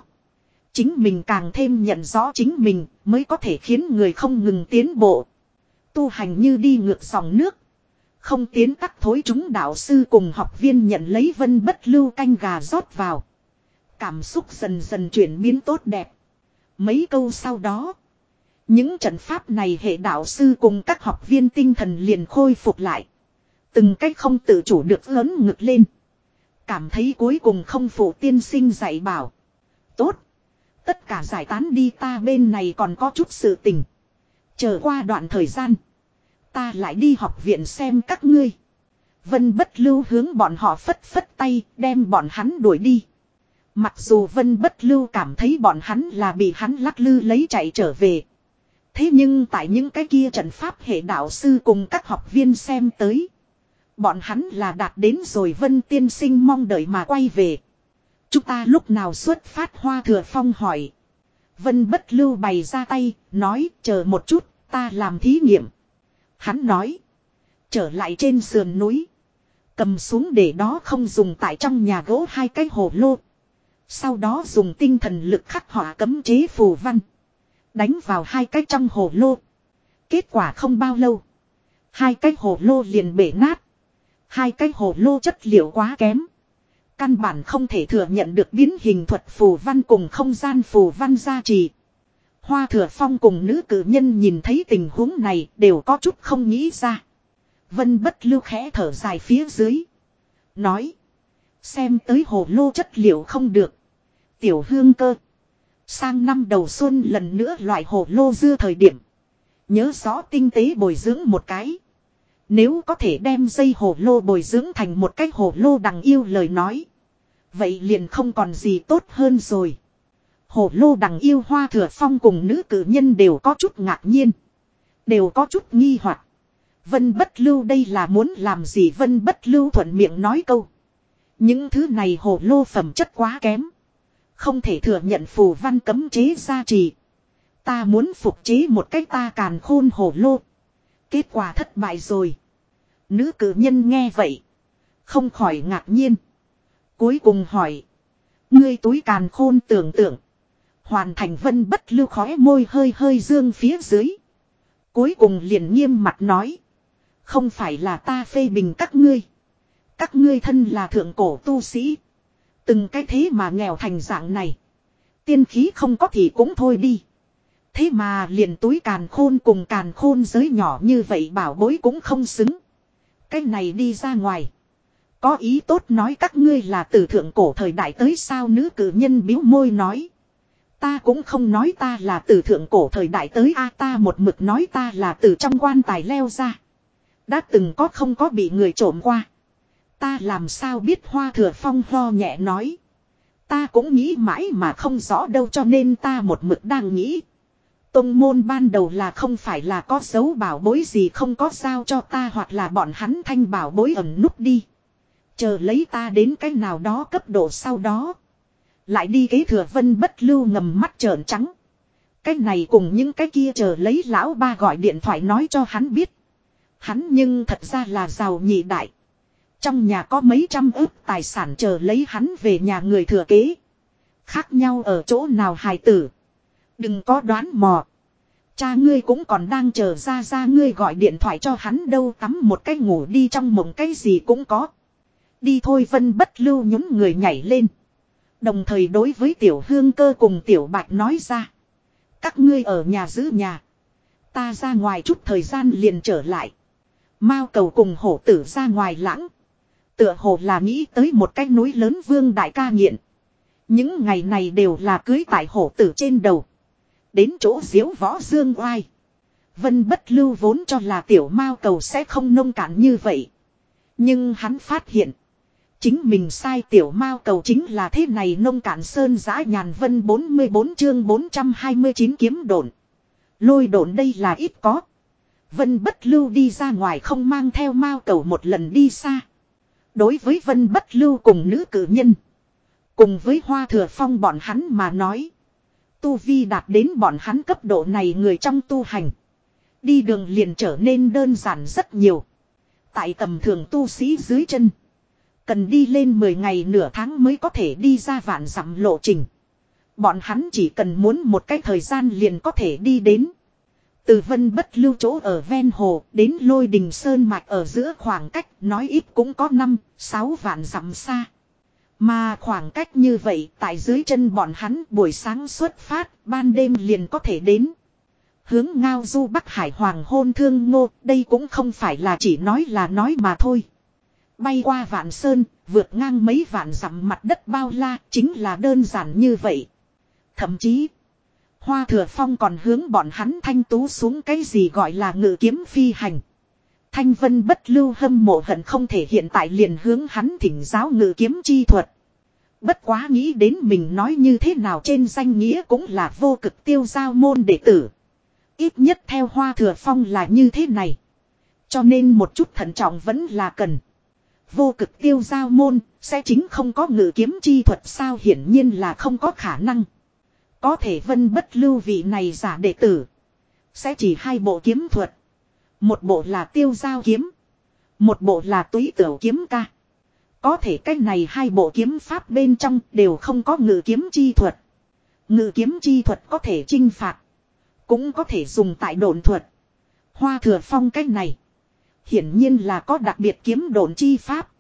Chính mình càng thêm nhận rõ chính mình, mới có thể khiến người không ngừng tiến bộ. Tu hành như đi ngược dòng nước. Không tiến tắc thối chúng đạo sư cùng học viên nhận lấy vân bất lưu canh gà rót vào. Cảm xúc dần dần chuyển biến tốt đẹp. Mấy câu sau đó. Những trận pháp này hệ đạo sư cùng các học viên tinh thần liền khôi phục lại. Từng cách không tự chủ được lớn ngực lên. Cảm thấy cuối cùng không phụ tiên sinh dạy bảo. Tốt. Tất cả giải tán đi ta bên này còn có chút sự tình. Chờ qua đoạn thời gian. Ta lại đi học viện xem các ngươi. Vân bất lưu hướng bọn họ phất phất tay, đem bọn hắn đuổi đi. Mặc dù Vân bất lưu cảm thấy bọn hắn là bị hắn lắc lư lấy chạy trở về. Thế nhưng tại những cái kia trận pháp hệ đạo sư cùng các học viên xem tới. Bọn hắn là đạt đến rồi Vân tiên sinh mong đợi mà quay về. Chúng ta lúc nào xuất phát hoa thừa phong hỏi. Vân bất lưu bày ra tay, nói chờ một chút, ta làm thí nghiệm. Hắn nói. Trở lại trên sườn núi. Cầm xuống để đó không dùng tại trong nhà gỗ hai cái hồ lô. Sau đó dùng tinh thần lực khắc họa cấm chế phù văn. Đánh vào hai cái trong hồ lô. Kết quả không bao lâu. Hai cái hồ lô liền bể nát. Hai cái hồ lô chất liệu quá kém. Căn bản không thể thừa nhận được biến hình thuật phù văn cùng không gian phù văn gia trì. Hoa thừa phong cùng nữ cử nhân nhìn thấy tình huống này đều có chút không nghĩ ra. Vân bất lưu khẽ thở dài phía dưới. Nói. Xem tới hồ lô chất liệu không được. Tiểu hương cơ. Sang năm đầu xuân lần nữa loại hồ lô dưa thời điểm. Nhớ rõ tinh tế bồi dưỡng một cái. Nếu có thể đem dây hồ lô bồi dưỡng thành một cái hồ lô đằng yêu lời nói. Vậy liền không còn gì tốt hơn rồi. Hồ lô đằng yêu hoa thừa phong cùng nữ cử nhân đều có chút ngạc nhiên. Đều có chút nghi hoặc. Vân bất lưu đây là muốn làm gì vân bất lưu thuận miệng nói câu. Những thứ này hồ lô phẩm chất quá kém. Không thể thừa nhận phù văn cấm chế gia trì. Ta muốn phục chế một cách ta càn khôn hồ lô. Kết quả thất bại rồi. Nữ cử nhân nghe vậy. Không khỏi ngạc nhiên. Cuối cùng hỏi. Ngươi túi càn khôn tưởng tượng. Hoàn thành vân bất lưu khói môi hơi hơi dương phía dưới. Cuối cùng liền nghiêm mặt nói. Không phải là ta phê bình các ngươi. Các ngươi thân là thượng cổ tu sĩ. Từng cái thế mà nghèo thành dạng này. Tiên khí không có thì cũng thôi đi. Thế mà liền túi càn khôn cùng càn khôn giới nhỏ như vậy bảo bối cũng không xứng. Cái này đi ra ngoài. Có ý tốt nói các ngươi là từ thượng cổ thời đại tới sao nữ cử nhân biếu môi nói. Ta cũng không nói ta là từ thượng cổ thời đại tới a, ta một mực nói ta là từ trong quan tài leo ra. Đã từng có không có bị người trộm qua. Ta làm sao biết hoa thừa phong ho nhẹ nói. Ta cũng nghĩ mãi mà không rõ đâu cho nên ta một mực đang nghĩ. Tông môn ban đầu là không phải là có dấu bảo bối gì không có sao cho ta hoặc là bọn hắn thanh bảo bối ẩn nút đi. Chờ lấy ta đến cái nào đó cấp độ sau đó. Lại đi kế thừa vân bất lưu ngầm mắt trợn trắng. Cái này cùng những cái kia chờ lấy lão ba gọi điện thoại nói cho hắn biết. Hắn nhưng thật ra là giàu nhị đại. Trong nhà có mấy trăm ức tài sản chờ lấy hắn về nhà người thừa kế. Khác nhau ở chỗ nào hài tử. Đừng có đoán mò. Cha ngươi cũng còn đang chờ ra ra ngươi gọi điện thoại cho hắn đâu, tắm một cái ngủ đi trong mộng cái gì cũng có. Đi thôi, vân bất lưu nhúng người nhảy lên. Đồng thời đối với tiểu hương cơ cùng tiểu bạch nói ra. Các ngươi ở nhà giữ nhà. Ta ra ngoài chút thời gian liền trở lại. Mao cầu cùng hổ tử ra ngoài lãng. Tựa hồ là nghĩ tới một cái núi lớn vương đại ca nghiện. Những ngày này đều là cưới tại hổ tử trên đầu. Đến chỗ diếu võ dương oai. Vân bất lưu vốn cho là tiểu mao cầu sẽ không nông cạn như vậy. Nhưng hắn phát hiện. Chính mình sai tiểu mao cầu chính là thế này nông cạn sơn giã nhàn vân 44 chương 429 kiếm đồn. Lôi đồn đây là ít có. Vân bất lưu đi ra ngoài không mang theo mao cầu một lần đi xa. Đối với vân bất lưu cùng nữ cử nhân. Cùng với hoa thừa phong bọn hắn mà nói. Tu vi đạt đến bọn hắn cấp độ này người trong tu hành. Đi đường liền trở nên đơn giản rất nhiều. Tại tầm thường tu sĩ dưới chân. Cần đi lên 10 ngày nửa tháng mới có thể đi ra vạn dặm lộ trình. Bọn hắn chỉ cần muốn một cái thời gian liền có thể đi đến. Từ vân bất lưu chỗ ở ven hồ đến lôi đình sơn mạch ở giữa khoảng cách nói ít cũng có 5, 6 vạn dặm xa. Mà khoảng cách như vậy tại dưới chân bọn hắn buổi sáng xuất phát ban đêm liền có thể đến. Hướng ngao du bắc hải hoàng hôn thương ngô đây cũng không phải là chỉ nói là nói mà thôi. Bay qua vạn sơn, vượt ngang mấy vạn dặm mặt đất bao la, chính là đơn giản như vậy. Thậm chí, Hoa Thừa Phong còn hướng bọn hắn thanh tú xuống cái gì gọi là ngự kiếm phi hành. Thanh vân bất lưu hâm mộ hận không thể hiện tại liền hướng hắn thỉnh giáo ngự kiếm chi thuật. Bất quá nghĩ đến mình nói như thế nào trên danh nghĩa cũng là vô cực tiêu giao môn đệ tử. Ít nhất theo hoa thừa phong là như thế này. Cho nên một chút thận trọng vẫn là cần vô cực tiêu giao môn, sẽ chính không có ngự kiếm chi thuật sao hiển nhiên là không có khả năng. Có thể vân bất lưu vị này giả đệ tử. Sẽ chỉ hai bộ kiếm thuật. Một bộ là tiêu giao kiếm. Một bộ là túy tiểu kiếm ca. Có thể cách này hai bộ kiếm pháp bên trong đều không có ngự kiếm chi thuật. Ngự kiếm chi thuật có thể chinh phạt. Cũng có thể dùng tại đồn thuật. Hoa thừa phong cách này. Hiển nhiên là có đặc biệt kiếm độn chi pháp.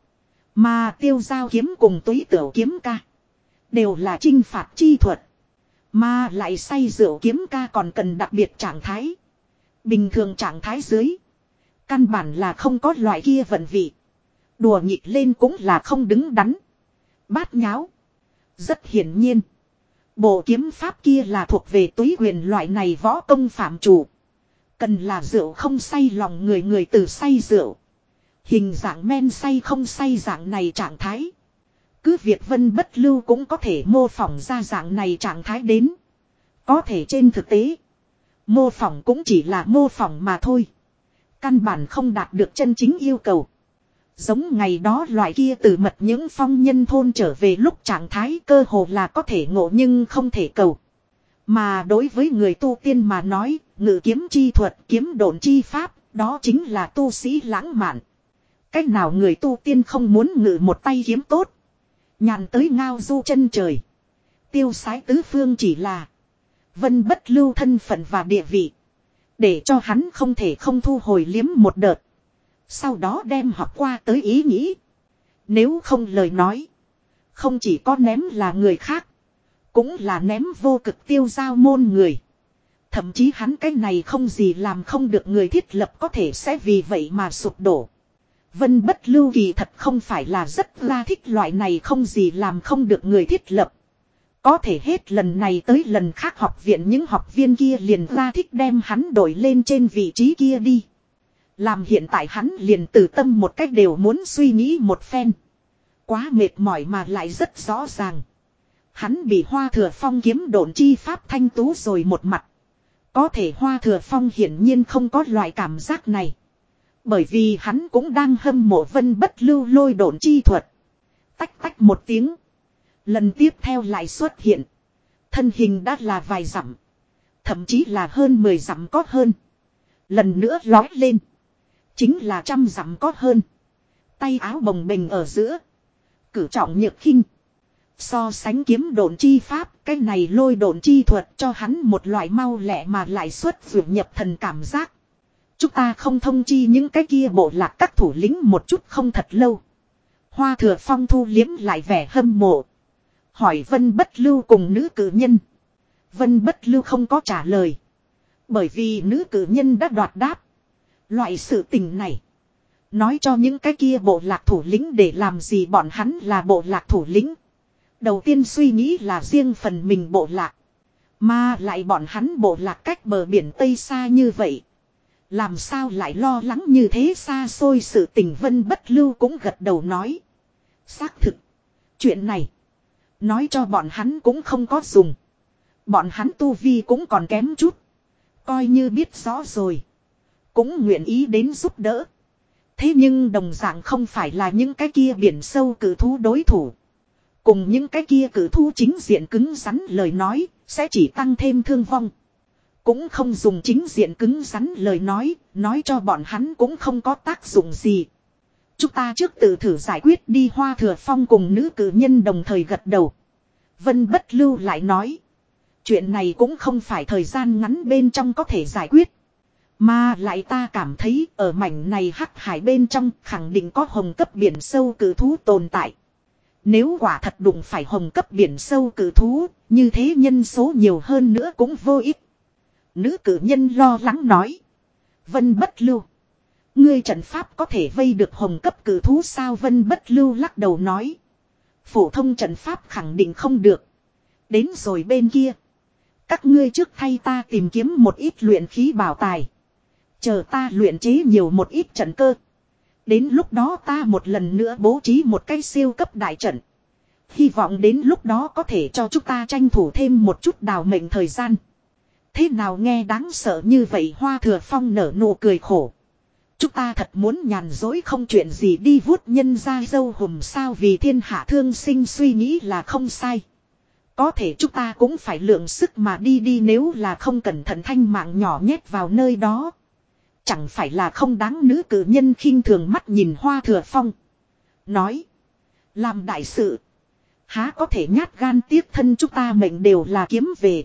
Mà tiêu giao kiếm cùng túy tiểu kiếm ca. Đều là trinh phạt chi thuật. Mà lại say rượu kiếm ca còn cần đặc biệt trạng thái. Bình thường trạng thái dưới. Căn bản là không có loại kia vận vị. Đùa nhịp lên cũng là không đứng đắn. Bát nháo. Rất hiển nhiên. Bộ kiếm pháp kia là thuộc về túy huyền loại này võ công phạm chủ. Cần là rượu không say lòng người người từ say rượu. Hình dạng men say không say dạng này trạng thái. Cứ việc vân bất lưu cũng có thể mô phỏng ra dạng này trạng thái đến. Có thể trên thực tế. Mô phỏng cũng chỉ là mô phỏng mà thôi. Căn bản không đạt được chân chính yêu cầu. Giống ngày đó loại kia từ mật những phong nhân thôn trở về lúc trạng thái cơ hồ là có thể ngộ nhưng không thể cầu. Mà đối với người tu tiên mà nói, ngự kiếm chi thuật, kiếm độn chi pháp, đó chính là tu sĩ lãng mạn. Cách nào người tu tiên không muốn ngự một tay kiếm tốt. Nhàn tới ngao du chân trời. Tiêu sái tứ phương chỉ là. Vân bất lưu thân phận và địa vị. Để cho hắn không thể không thu hồi liếm một đợt. Sau đó đem học qua tới ý nghĩ. Nếu không lời nói. Không chỉ có ném là người khác. Cũng là ném vô cực tiêu giao môn người. Thậm chí hắn cái này không gì làm không được người thiết lập có thể sẽ vì vậy mà sụp đổ. Vân bất lưu kỳ thật không phải là rất la thích loại này không gì làm không được người thiết lập. Có thể hết lần này tới lần khác học viện những học viên kia liền la thích đem hắn đổi lên trên vị trí kia đi. Làm hiện tại hắn liền từ tâm một cách đều muốn suy nghĩ một phen. Quá mệt mỏi mà lại rất rõ ràng. Hắn bị hoa thừa phong kiếm độn chi pháp thanh tú rồi một mặt. Có thể hoa thừa phong hiển nhiên không có loại cảm giác này. Bởi vì hắn cũng đang hâm mộ vân bất lưu lôi độn chi thuật. Tách tách một tiếng. Lần tiếp theo lại xuất hiện. Thân hình đã là vài dặm. Thậm chí là hơn 10 dặm có hơn. Lần nữa lói lên. Chính là trăm dặm có hơn. Tay áo bồng bềnh ở giữa. Cử trọng nhược khinh. So sánh kiếm độn chi pháp, cái này lôi độn chi thuật cho hắn một loại mau lẹ mà lại xuất vượt nhập thần cảm giác. Chúng ta không thông chi những cái kia bộ lạc các thủ lĩnh một chút không thật lâu. Hoa thừa phong thu liếm lại vẻ hâm mộ. Hỏi vân bất lưu cùng nữ cử nhân. Vân bất lưu không có trả lời. Bởi vì nữ cử nhân đã đoạt đáp. Loại sự tình này. Nói cho những cái kia bộ lạc thủ lĩnh để làm gì bọn hắn là bộ lạc thủ lĩnh. Đầu tiên suy nghĩ là riêng phần mình bộ lạc. Mà lại bọn hắn bộ lạc cách bờ biển Tây xa như vậy. Làm sao lại lo lắng như thế xa xôi sự tình vân bất lưu cũng gật đầu nói. Xác thực. Chuyện này. Nói cho bọn hắn cũng không có dùng. Bọn hắn tu vi cũng còn kém chút. Coi như biết rõ rồi. Cũng nguyện ý đến giúp đỡ. Thế nhưng đồng dạng không phải là những cái kia biển sâu cử thú đối thủ. Cùng những cái kia cử thú chính diện cứng rắn lời nói, sẽ chỉ tăng thêm thương vong. Cũng không dùng chính diện cứng rắn lời nói, nói cho bọn hắn cũng không có tác dụng gì. Chúng ta trước tự thử giải quyết đi hoa thừa phong cùng nữ cử nhân đồng thời gật đầu. Vân bất lưu lại nói. Chuyện này cũng không phải thời gian ngắn bên trong có thể giải quyết. Mà lại ta cảm thấy ở mảnh này hắc hải bên trong khẳng định có hồng cấp biển sâu cử thú tồn tại. Nếu quả thật đụng phải hồng cấp biển sâu cử thú, như thế nhân số nhiều hơn nữa cũng vô ích. Nữ cử nhân lo lắng nói. Vân bất lưu. Ngươi trận pháp có thể vây được hồng cấp cử thú sao vân bất lưu lắc đầu nói. Phổ thông trận pháp khẳng định không được. Đến rồi bên kia. Các ngươi trước thay ta tìm kiếm một ít luyện khí bảo tài. Chờ ta luyện chế nhiều một ít trận cơ. Đến lúc đó ta một lần nữa bố trí một cái siêu cấp đại trận. Hy vọng đến lúc đó có thể cho chúng ta tranh thủ thêm một chút đào mệnh thời gian. Thế nào nghe đáng sợ như vậy hoa thừa phong nở nụ cười khổ. Chúng ta thật muốn nhàn dối không chuyện gì đi vuốt nhân ra dâu hùm sao vì thiên hạ thương sinh suy nghĩ là không sai. Có thể chúng ta cũng phải lượng sức mà đi đi nếu là không cẩn thận thanh mạng nhỏ nhét vào nơi đó. Chẳng phải là không đáng nữ cử nhân khinh thường mắt nhìn hoa thừa phong. Nói. Làm đại sự. Há có thể nhát gan tiếc thân chúng ta mệnh đều là kiếm về.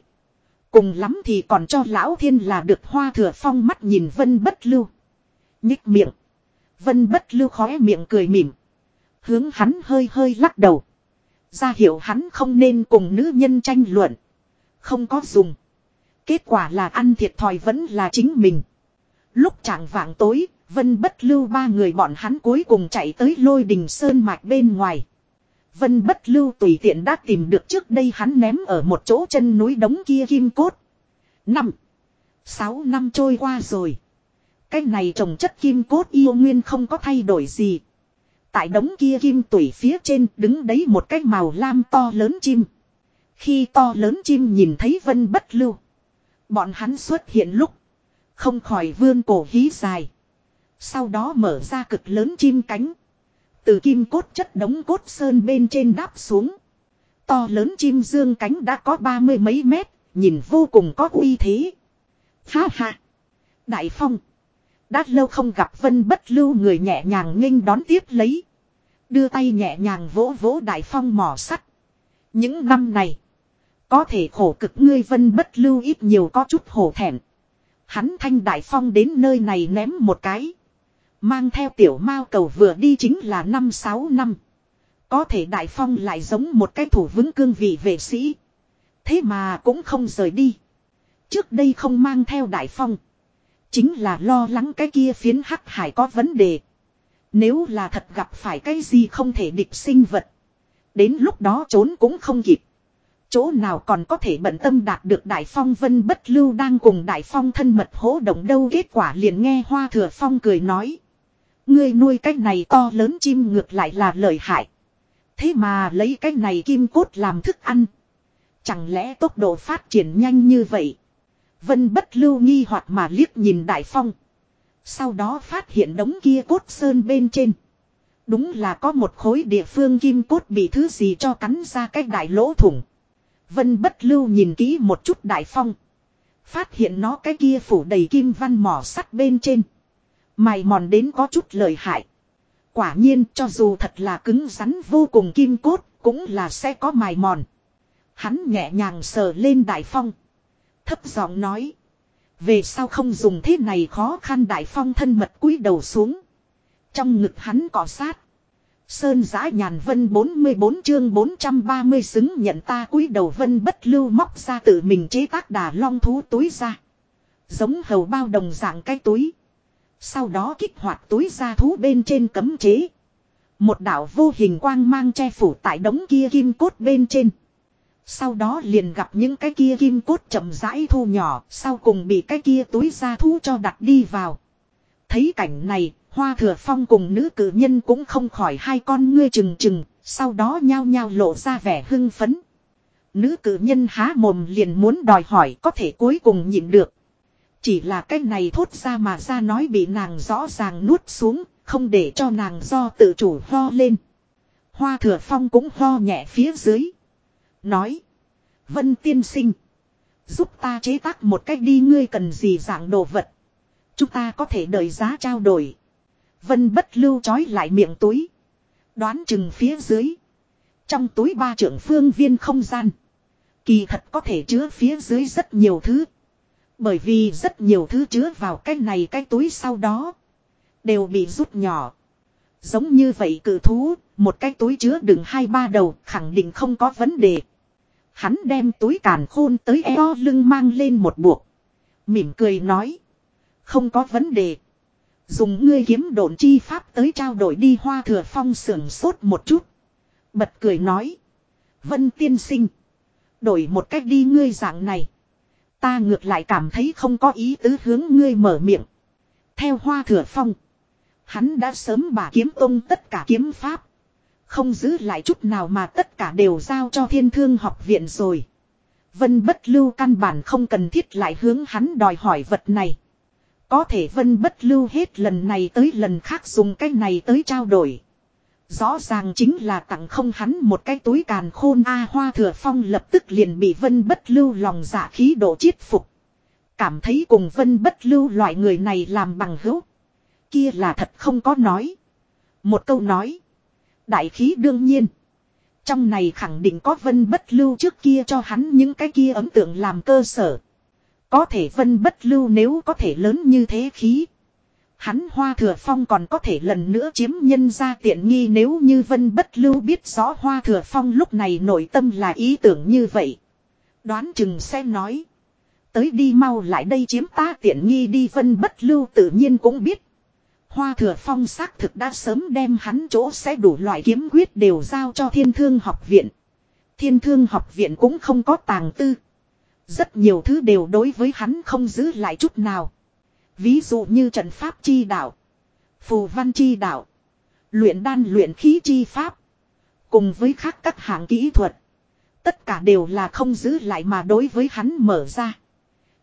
Cùng lắm thì còn cho lão thiên là được hoa thừa phong mắt nhìn vân bất lưu. Nhích miệng. Vân bất lưu khóe miệng cười mỉm. Hướng hắn hơi hơi lắc đầu. Ra hiệu hắn không nên cùng nữ nhân tranh luận. Không có dùng. Kết quả là ăn thiệt thòi vẫn là chính mình. Lúc chẳng vạng tối, Vân bất lưu ba người bọn hắn cuối cùng chạy tới lôi đình sơn mạch bên ngoài. Vân bất lưu tùy tiện đã tìm được trước đây hắn ném ở một chỗ chân núi đống kia kim cốt. Năm. Sáu năm trôi qua rồi. Cái này trồng chất kim cốt yêu nguyên không có thay đổi gì. Tại đống kia kim tủy phía trên đứng đấy một cái màu lam to lớn chim. Khi to lớn chim nhìn thấy vân bất lưu. Bọn hắn xuất hiện lúc. Không khỏi vươn cổ hí dài. Sau đó mở ra cực lớn chim cánh. Từ kim cốt chất đống cốt sơn bên trên đáp xuống. To lớn chim dương cánh đã có ba mươi mấy mét, nhìn vô cùng có uy thế. Ha ha! Đại phong! Đã lâu không gặp vân bất lưu người nhẹ nhàng nghênh đón tiếp lấy. Đưa tay nhẹ nhàng vỗ vỗ đại phong mỏ sắt. Những năm này. Có thể khổ cực ngươi vân bất lưu ít nhiều có chút hổ thẹn. Hắn thanh đại phong đến nơi này ném một cái. Mang theo tiểu mao cầu vừa đi chính là năm sáu năm. Có thể đại phong lại giống một cái thủ vững cương vị vệ sĩ. Thế mà cũng không rời đi. Trước đây không mang theo đại phong. Chính là lo lắng cái kia phiến hắc hải có vấn đề. Nếu là thật gặp phải cái gì không thể địch sinh vật. Đến lúc đó trốn cũng không kịp. Chỗ nào còn có thể bận tâm đạt được Đại Phong Vân Bất Lưu đang cùng Đại Phong thân mật hỗ động đâu kết quả liền nghe Hoa Thừa Phong cười nói. Ngươi nuôi cái này to lớn chim ngược lại là lợi hại. Thế mà lấy cái này kim cốt làm thức ăn. Chẳng lẽ tốc độ phát triển nhanh như vậy? Vân bất lưu nghi hoặc mà liếc nhìn Đại Phong. Sau đó phát hiện đống kia cốt sơn bên trên. Đúng là có một khối địa phương kim cốt bị thứ gì cho cắn ra cái đại lỗ thủng. Vân bất lưu nhìn kỹ một chút Đại Phong. Phát hiện nó cái kia phủ đầy kim văn mỏ sắt bên trên. Mài mòn đến có chút lợi hại. Quả nhiên cho dù thật là cứng rắn vô cùng kim cốt, cũng là sẽ có mài mòn. Hắn nhẹ nhàng sờ lên đại phong. Thấp giọng nói. Về sao không dùng thế này khó khăn đại phong thân mật cúi đầu xuống. Trong ngực hắn cọ sát. Sơn giã nhàn vân 44 chương 430 xứng nhận ta cúi đầu vân bất lưu móc ra tự mình chế tác đà long thú túi ra. Giống hầu bao đồng dạng cái túi. Sau đó kích hoạt túi ra thú bên trên cấm chế. Một đảo vô hình quang mang che phủ tại đống kia kim cốt bên trên. Sau đó liền gặp những cái kia kim cốt chậm rãi thu nhỏ, sau cùng bị cái kia túi ra thú cho đặt đi vào. Thấy cảnh này, hoa thừa phong cùng nữ cử nhân cũng không khỏi hai con ngươi trừng trừng, sau đó nhao nhao lộ ra vẻ hưng phấn. Nữ cử nhân há mồm liền muốn đòi hỏi có thể cuối cùng nhịn được. Chỉ là cái này thốt ra mà ra nói bị nàng rõ ràng nuốt xuống, không để cho nàng do tự chủ ho lên. Hoa thừa phong cũng ho nhẹ phía dưới. Nói. Vân tiên sinh. Giúp ta chế tác một cách đi ngươi cần gì dạng đồ vật. Chúng ta có thể đợi giá trao đổi. Vân bất lưu trói lại miệng túi. Đoán chừng phía dưới. Trong túi ba trưởng phương viên không gian. Kỳ thật có thể chứa phía dưới rất nhiều thứ. Bởi vì rất nhiều thứ chứa vào cái này cái túi sau đó. Đều bị rút nhỏ. Giống như vậy cử thú, một cái túi chứa đựng hai ba đầu, khẳng định không có vấn đề. Hắn đem túi càn khôn tới eo lưng mang lên một buộc. Mỉm cười nói. Không có vấn đề. Dùng ngươi kiếm độn chi pháp tới trao đổi đi hoa thừa phong sưởng sốt một chút. Bật cười nói. Vân tiên sinh. Đổi một cách đi ngươi dạng này. Ta ngược lại cảm thấy không có ý tứ hướng ngươi mở miệng. Theo hoa thừa phong. Hắn đã sớm bà kiếm tông tất cả kiếm pháp. Không giữ lại chút nào mà tất cả đều giao cho thiên thương học viện rồi. Vân bất lưu căn bản không cần thiết lại hướng hắn đòi hỏi vật này. Có thể vân bất lưu hết lần này tới lần khác dùng cái này tới trao đổi. Rõ ràng chính là tặng không hắn một cái túi càn khôn A hoa thừa phong lập tức liền bị vân bất lưu lòng dạ khí độ chiết phục. Cảm thấy cùng vân bất lưu loại người này làm bằng hữu. Kia là thật không có nói. Một câu nói. Đại khí đương nhiên. Trong này khẳng định có vân bất lưu trước kia cho hắn những cái kia ấn tượng làm cơ sở. Có thể vân bất lưu nếu có thể lớn như thế khí. Hắn hoa thừa phong còn có thể lần nữa chiếm nhân ra tiện nghi nếu như vân bất lưu biết rõ hoa thừa phong lúc này nội tâm là ý tưởng như vậy. Đoán chừng sẽ nói. Tới đi mau lại đây chiếm ta tiện nghi đi vân bất lưu tự nhiên cũng biết. Hoa thừa phong xác thực đã sớm đem hắn chỗ sẽ đủ loại kiếm quyết đều giao cho thiên thương học viện. Thiên thương học viện cũng không có tàng tư. Rất nhiều thứ đều đối với hắn không giữ lại chút nào. Ví dụ như trận pháp chi đạo. Phù văn chi đạo. Luyện đan luyện khí chi pháp. Cùng với khác các hạng kỹ thuật. Tất cả đều là không giữ lại mà đối với hắn mở ra.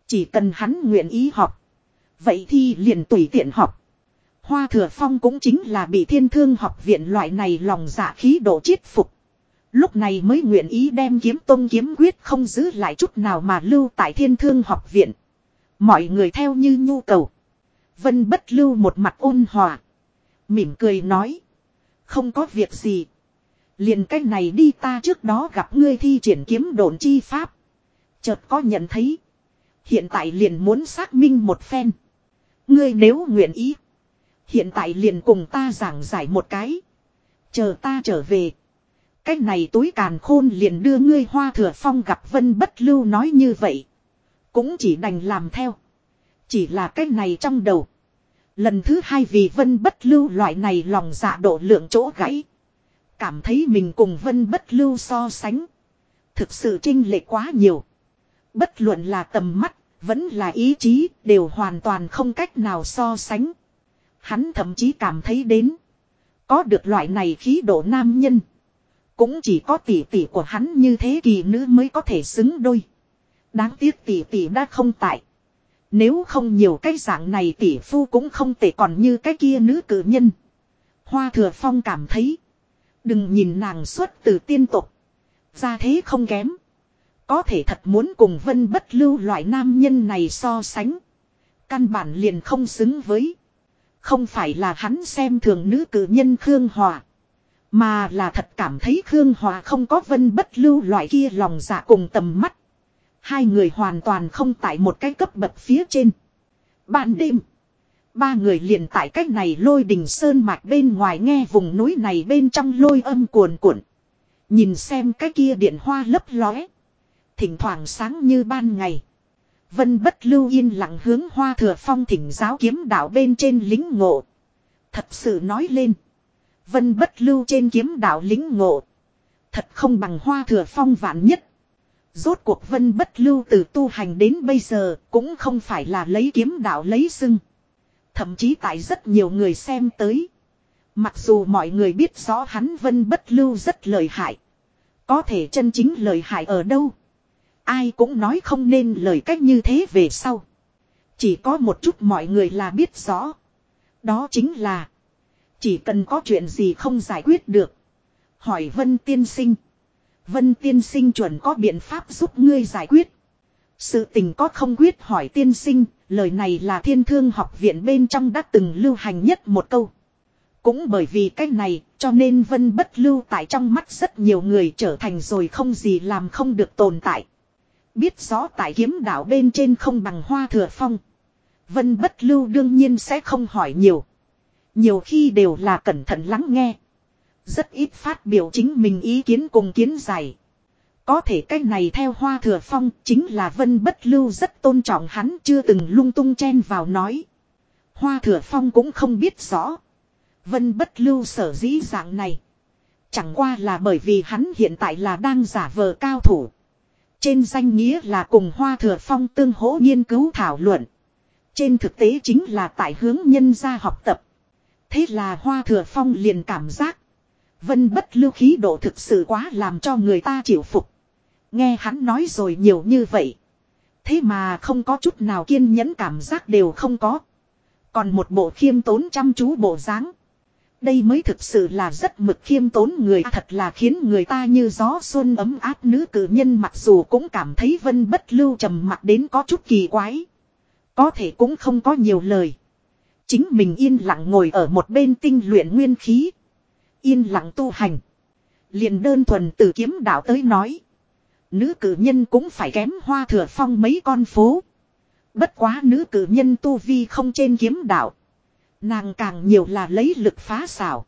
Chỉ cần hắn nguyện ý học. Vậy thì liền tùy tiện học. Hoa thừa phong cũng chính là bị thiên thương học viện loại này lòng dạ khí độ chiết phục. Lúc này mới nguyện ý đem kiếm tông kiếm quyết không giữ lại chút nào mà lưu tại thiên thương học viện. Mọi người theo như nhu cầu. Vân bất lưu một mặt ôn hòa. Mỉm cười nói. Không có việc gì. Liền cách này đi ta trước đó gặp ngươi thi triển kiếm đồn chi pháp. Chợt có nhận thấy. Hiện tại liền muốn xác minh một phen. Ngươi nếu nguyện ý. Hiện tại liền cùng ta giảng giải một cái. Chờ ta trở về. cách này túi càn khôn liền đưa ngươi hoa thừa phong gặp vân bất lưu nói như vậy. Cũng chỉ đành làm theo. Chỉ là cái này trong đầu. Lần thứ hai vì vân bất lưu loại này lòng dạ độ lượng chỗ gãy. Cảm thấy mình cùng vân bất lưu so sánh. Thực sự trinh lệ quá nhiều. Bất luận là tầm mắt, vẫn là ý chí, đều hoàn toàn không cách nào so sánh. Hắn thậm chí cảm thấy đến. Có được loại này khí độ nam nhân. Cũng chỉ có tỷ tỷ của hắn như thế kỳ nữ mới có thể xứng đôi. Đáng tiếc tỷ tỷ đã không tại. Nếu không nhiều cái dạng này tỷ phu cũng không thể còn như cái kia nữ cử nhân. Hoa thừa phong cảm thấy. Đừng nhìn nàng xuất từ tiên tục. Ra thế không kém. Có thể thật muốn cùng vân bất lưu loại nam nhân này so sánh. Căn bản liền không xứng với. Không phải là hắn xem thường nữ cử nhân Khương Hòa. Mà là thật cảm thấy Khương Hòa không có vân bất lưu loại kia lòng dạ cùng tầm mắt. Hai người hoàn toàn không tại một cái cấp bậc phía trên. Ban đêm. Ba người liền tại cách này lôi đình sơn mạch bên ngoài nghe vùng núi này bên trong lôi âm cuồn cuộn. Nhìn xem cái kia điện hoa lấp lóe. Thỉnh thoảng sáng như ban ngày. Vân bất lưu yên lặng hướng hoa thừa phong thỉnh giáo kiếm đạo bên trên lính ngộ. Thật sự nói lên. Vân bất lưu trên kiếm đạo lính ngộ. Thật không bằng hoa thừa phong vạn nhất. Rốt cuộc vân bất lưu từ tu hành đến bây giờ cũng không phải là lấy kiếm đạo lấy sưng. Thậm chí tại rất nhiều người xem tới. Mặc dù mọi người biết rõ hắn vân bất lưu rất lợi hại. Có thể chân chính lợi hại ở đâu. Ai cũng nói không nên lời cách như thế về sau. Chỉ có một chút mọi người là biết rõ. Đó chính là. Chỉ cần có chuyện gì không giải quyết được. Hỏi Vân Tiên Sinh. Vân Tiên Sinh chuẩn có biện pháp giúp ngươi giải quyết. Sự tình có không quyết hỏi tiên sinh, lời này là thiên thương học viện bên trong đã từng lưu hành nhất một câu. Cũng bởi vì cách này, cho nên vân bất lưu tại trong mắt rất nhiều người trở thành rồi không gì làm không được tồn tại. Biết rõ tại kiếm đạo bên trên không bằng hoa thừa phong. Vân bất lưu đương nhiên sẽ không hỏi nhiều. Nhiều khi đều là cẩn thận lắng nghe. Rất ít phát biểu chính mình ý kiến cùng kiến giải. Có thể cách này theo hoa thừa phong chính là vân bất lưu rất tôn trọng hắn, chưa từng lung tung chen vào nói. Hoa thừa phong cũng không biết rõ. Vân bất lưu sở dĩ dạng này. Chẳng qua là bởi vì hắn hiện tại là đang giả vờ cao thủ. Trên danh nghĩa là cùng Hoa Thừa Phong tương hỗ nghiên cứu thảo luận. Trên thực tế chính là tại hướng nhân gia học tập. Thế là Hoa Thừa Phong liền cảm giác. Vân bất lưu khí độ thực sự quá làm cho người ta chịu phục. Nghe hắn nói rồi nhiều như vậy. Thế mà không có chút nào kiên nhẫn cảm giác đều không có. Còn một bộ khiêm tốn chăm chú bộ dáng. Đây mới thực sự là rất mực khiêm tốn người thật là khiến người ta như gió xuân ấm áp nữ cử nhân mặc dù cũng cảm thấy vân bất lưu trầm mặt đến có chút kỳ quái. Có thể cũng không có nhiều lời. Chính mình yên lặng ngồi ở một bên tinh luyện nguyên khí. Yên lặng tu hành. liền đơn thuần từ kiếm đạo tới nói. Nữ cử nhân cũng phải kém hoa thừa phong mấy con phố. Bất quá nữ cử nhân tu vi không trên kiếm đạo. Nàng càng nhiều là lấy lực phá xảo.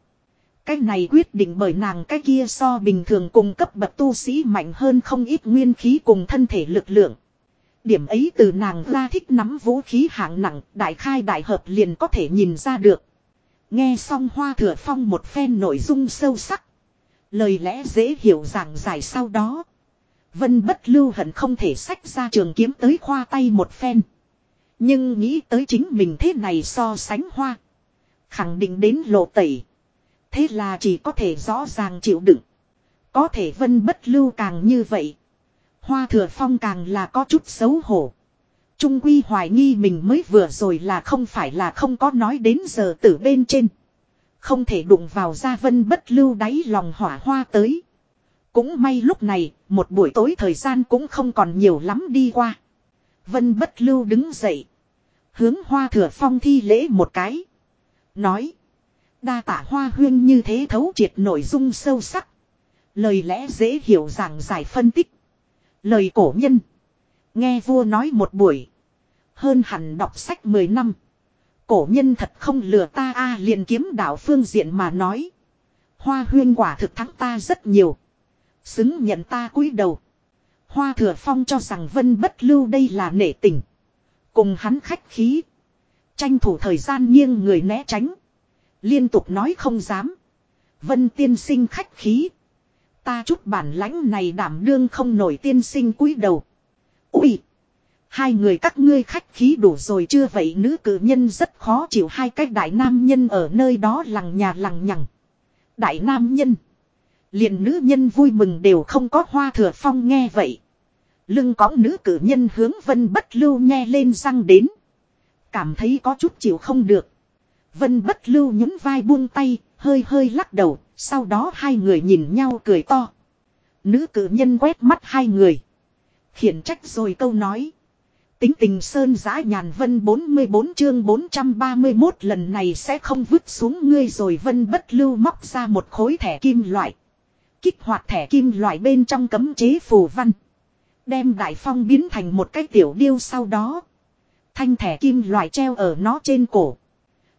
Cái này quyết định bởi nàng cái kia so bình thường cùng cấp bậc tu sĩ mạnh hơn không ít nguyên khí cùng thân thể lực lượng. Điểm ấy từ nàng ra thích nắm vũ khí hạng nặng, đại khai đại hợp liền có thể nhìn ra được. Nghe xong hoa thừa phong một phen nội dung sâu sắc. Lời lẽ dễ hiểu giảng giải sau đó. Vân bất lưu hận không thể sách ra trường kiếm tới khoa tay một phen. Nhưng nghĩ tới chính mình thế này so sánh hoa. Khẳng định đến lộ tẩy. Thế là chỉ có thể rõ ràng chịu đựng. Có thể vân bất lưu càng như vậy. Hoa thừa phong càng là có chút xấu hổ. Trung quy hoài nghi mình mới vừa rồi là không phải là không có nói đến giờ tử bên trên. Không thể đụng vào gia vân bất lưu đáy lòng hỏa hoa tới. Cũng may lúc này, một buổi tối thời gian cũng không còn nhiều lắm đi qua. Vân bất lưu đứng dậy. Hướng hoa thừa phong thi lễ một cái. Nói. Đa tả hoa huyên như thế thấu triệt nội dung sâu sắc. Lời lẽ dễ hiểu rằng giải phân tích. Lời cổ nhân. Nghe vua nói một buổi. Hơn hẳn đọc sách 10 năm. Cổ nhân thật không lừa ta a liền kiếm đạo phương diện mà nói. Hoa huyên quả thực thắng ta rất nhiều. Xứng nhận ta cúi đầu. Hoa thừa phong cho rằng vân bất lưu đây là nể tình. Cùng hắn khách khí. Tranh thủ thời gian nghiêng người né tránh. Liên tục nói không dám. Vân tiên sinh khách khí. Ta chút bản lãnh này đảm đương không nổi tiên sinh cúi đầu. Ui! Hai người các ngươi khách khí đủ rồi chưa vậy nữ cử nhân rất khó chịu hai cái đại nam nhân ở nơi đó lằng nhà lằng nhằng. Đại nam nhân! liền nữ nhân vui mừng đều không có hoa thừa phong nghe vậy. Lưng cõng nữ cử nhân hướng vân bất lưu nghe lên răng đến. Cảm thấy có chút chịu không được. Vân bất lưu nhún vai buông tay, hơi hơi lắc đầu, sau đó hai người nhìn nhau cười to. Nữ cử nhân quét mắt hai người. Khiển trách rồi câu nói. Tính tình sơn giã nhàn vân 44 chương 431 lần này sẽ không vứt xuống ngươi rồi vân bất lưu móc ra một khối thẻ kim loại. Kích hoạt thẻ kim loại bên trong cấm chế phù văn. Đem đại phong biến thành một cái tiểu điêu sau đó. Thanh thẻ kim loại treo ở nó trên cổ.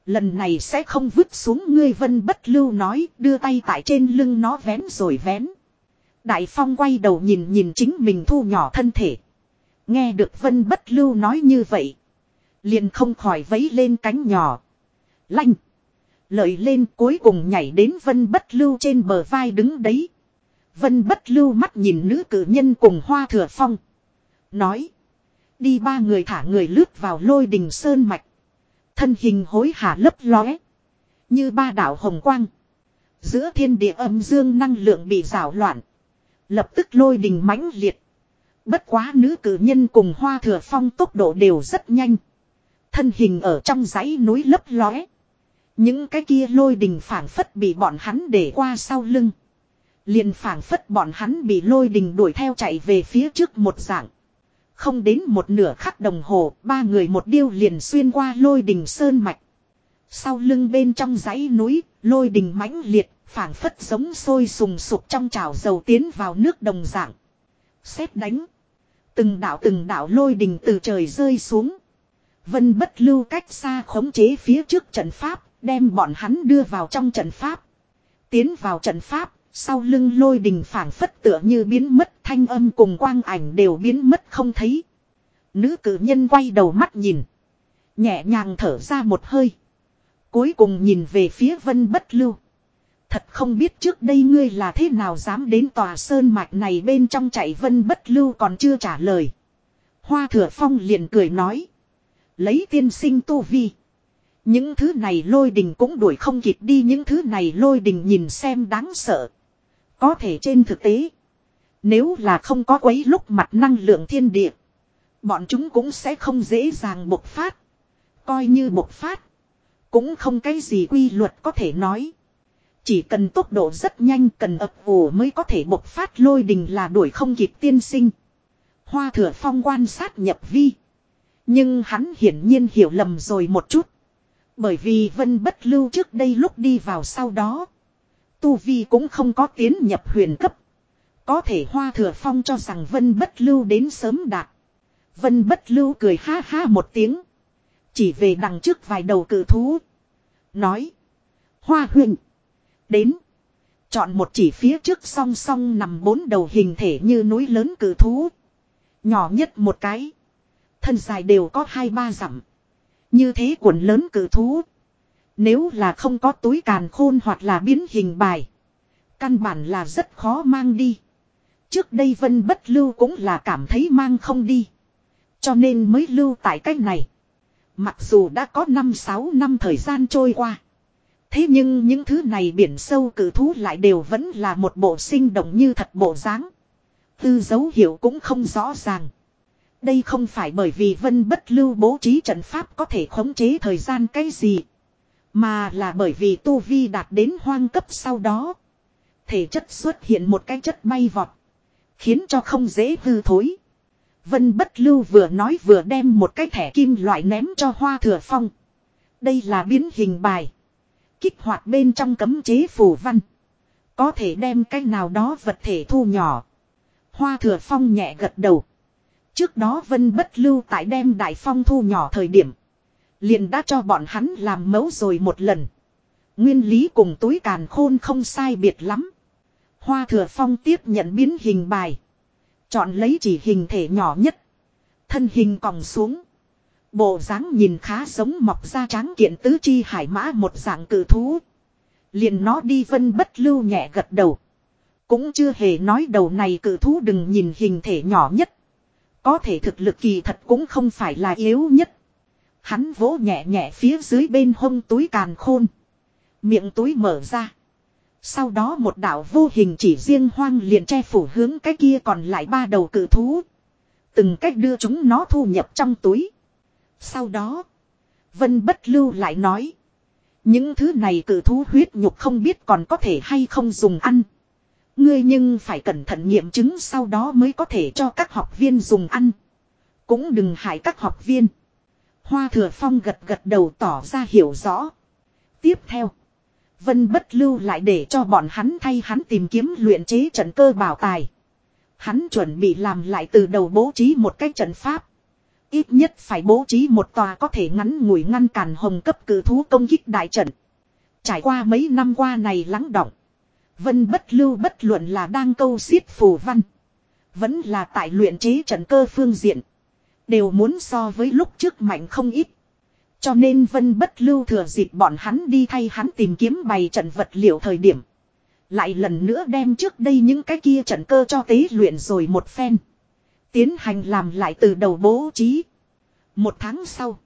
Lần này sẽ không vứt xuống ngươi vân bất lưu nói, đưa tay tại trên lưng nó vén rồi vén. Đại phong quay đầu nhìn nhìn chính mình thu nhỏ thân thể. Nghe được vân bất lưu nói như vậy. Liền không khỏi vấy lên cánh nhỏ. Lanh. Lợi lên cuối cùng nhảy đến vân bất lưu trên bờ vai đứng đấy. Vân bất lưu mắt nhìn nữ cử nhân cùng hoa thừa phong. Nói. Đi ba người thả người lướt vào lôi đình sơn mạch. Thân hình hối hả lấp lóe. Như ba đảo hồng quang. Giữa thiên địa âm dương năng lượng bị rào loạn. Lập tức lôi đình mãnh liệt. Bất quá nữ cử nhân cùng hoa thừa phong tốc độ đều rất nhanh. Thân hình ở trong dãy núi lấp lóe. Những cái kia lôi đình phảng phất bị bọn hắn để qua sau lưng. Liền phảng phất bọn hắn bị lôi đình đuổi theo chạy về phía trước một dạng. Không đến một nửa khắc đồng hồ, ba người một điêu liền xuyên qua lôi đình sơn mạch. Sau lưng bên trong dãy núi, lôi đình mãnh liệt, phảng phất giống sôi sùng sục trong chảo dầu tiến vào nước đồng dạng. Xét đánh. Từng đạo từng đạo lôi đình từ trời rơi xuống. Vân bất lưu cách xa khống chế phía trước trận pháp, đem bọn hắn đưa vào trong trận pháp. Tiến vào trận pháp, sau lưng lôi đình phảng phất tựa như biến mất thanh âm cùng quang ảnh đều biến mất không thấy. Nữ cử nhân quay đầu mắt nhìn. Nhẹ nhàng thở ra một hơi. Cuối cùng nhìn về phía vân bất lưu. Thật không biết trước đây ngươi là thế nào dám đến tòa sơn mạch này bên trong chạy vân bất lưu còn chưa trả lời. Hoa thừa phong liền cười nói. Lấy tiên sinh tu vi. Những thứ này lôi đình cũng đuổi không kịp đi, những thứ này lôi đình nhìn xem đáng sợ. Có thể trên thực tế. Nếu là không có quấy lúc mặt năng lượng thiên địa. Bọn chúng cũng sẽ không dễ dàng bộc phát. Coi như bộc phát. Cũng không cái gì quy luật có thể nói. Chỉ cần tốc độ rất nhanh cần ập ủ mới có thể bộc phát lôi đình là đuổi không kịp tiên sinh. Hoa thừa phong quan sát nhập vi. Nhưng hắn hiển nhiên hiểu lầm rồi một chút. Bởi vì vân bất lưu trước đây lúc đi vào sau đó. Tu Vi cũng không có tiến nhập huyền cấp. Có thể hoa thừa phong cho rằng vân bất lưu đến sớm đạt. Vân bất lưu cười ha ha một tiếng. Chỉ về đằng trước vài đầu cử thú. Nói. Hoa huyền. Đến. Chọn một chỉ phía trước song song nằm bốn đầu hình thể như núi lớn cử thú. Nhỏ nhất một cái. Thân dài đều có hai ba dặm. Như thế quần lớn cử thú. Nếu là không có túi càn khôn hoặc là biến hình bài. Căn bản là rất khó mang đi. Trước đây vân bất lưu cũng là cảm thấy mang không đi. Cho nên mới lưu tại cách này. Mặc dù đã có 5-6 năm thời gian trôi qua. Thế nhưng những thứ này biển sâu cử thú lại đều vẫn là một bộ sinh động như thật bộ dáng. Tư dấu hiệu cũng không rõ ràng. Đây không phải bởi vì vân bất lưu bố trí trận pháp có thể khống chế thời gian cái gì. Mà là bởi vì tu vi đạt đến hoang cấp sau đó. Thể chất xuất hiện một cái chất bay vọt. Khiến cho không dễ hư thối. Vân bất lưu vừa nói vừa đem một cái thẻ kim loại ném cho hoa thừa phong. Đây là biến hình bài. Kích hoạt bên trong cấm chế phù văn. Có thể đem cái nào đó vật thể thu nhỏ. Hoa thừa phong nhẹ gật đầu. Trước đó vân bất lưu tại đem đại phong thu nhỏ thời điểm. Liền đã cho bọn hắn làm mẫu rồi một lần. Nguyên lý cùng túi càn khôn không sai biệt lắm. Hoa thừa phong tiếp nhận biến hình bài. Chọn lấy chỉ hình thể nhỏ nhất. Thân hình còng xuống. Bộ dáng nhìn khá giống mọc ra tráng kiện tứ chi hải mã một dạng cử thú. Liền nó đi vân bất lưu nhẹ gật đầu. Cũng chưa hề nói đầu này cử thú đừng nhìn hình thể nhỏ nhất. Có thể thực lực kỳ thật cũng không phải là yếu nhất. Hắn vỗ nhẹ nhẹ phía dưới bên hông túi càn khôn. Miệng túi mở ra. Sau đó một đạo vô hình chỉ riêng hoang liền che phủ hướng cái kia còn lại ba đầu cự thú. Từng cách đưa chúng nó thu nhập trong túi. Sau đó. Vân bất lưu lại nói. Những thứ này cự thú huyết nhục không biết còn có thể hay không dùng ăn. Ngươi nhưng phải cẩn thận nghiệm chứng sau đó mới có thể cho các học viên dùng ăn. Cũng đừng hại các học viên. Hoa thừa phong gật gật đầu tỏ ra hiểu rõ. Tiếp theo. Vân bất lưu lại để cho bọn hắn thay hắn tìm kiếm luyện chế trận cơ bảo tài. Hắn chuẩn bị làm lại từ đầu bố trí một cái trận pháp. Ít nhất phải bố trí một tòa có thể ngắn ngủi ngăn cản hồng cấp cử thú công kích đại trận. Trải qua mấy năm qua này lắng động. Vân bất lưu bất luận là đang câu xiết phù văn. Vẫn là tại luyện chế trận cơ phương diện. Đều muốn so với lúc trước mạnh không ít. Cho nên vân bất lưu thừa dịp bọn hắn đi thay hắn tìm kiếm bày trận vật liệu thời điểm. Lại lần nữa đem trước đây những cái kia trận cơ cho tế luyện rồi một phen. Tiến hành làm lại từ đầu bố trí. Một tháng sau.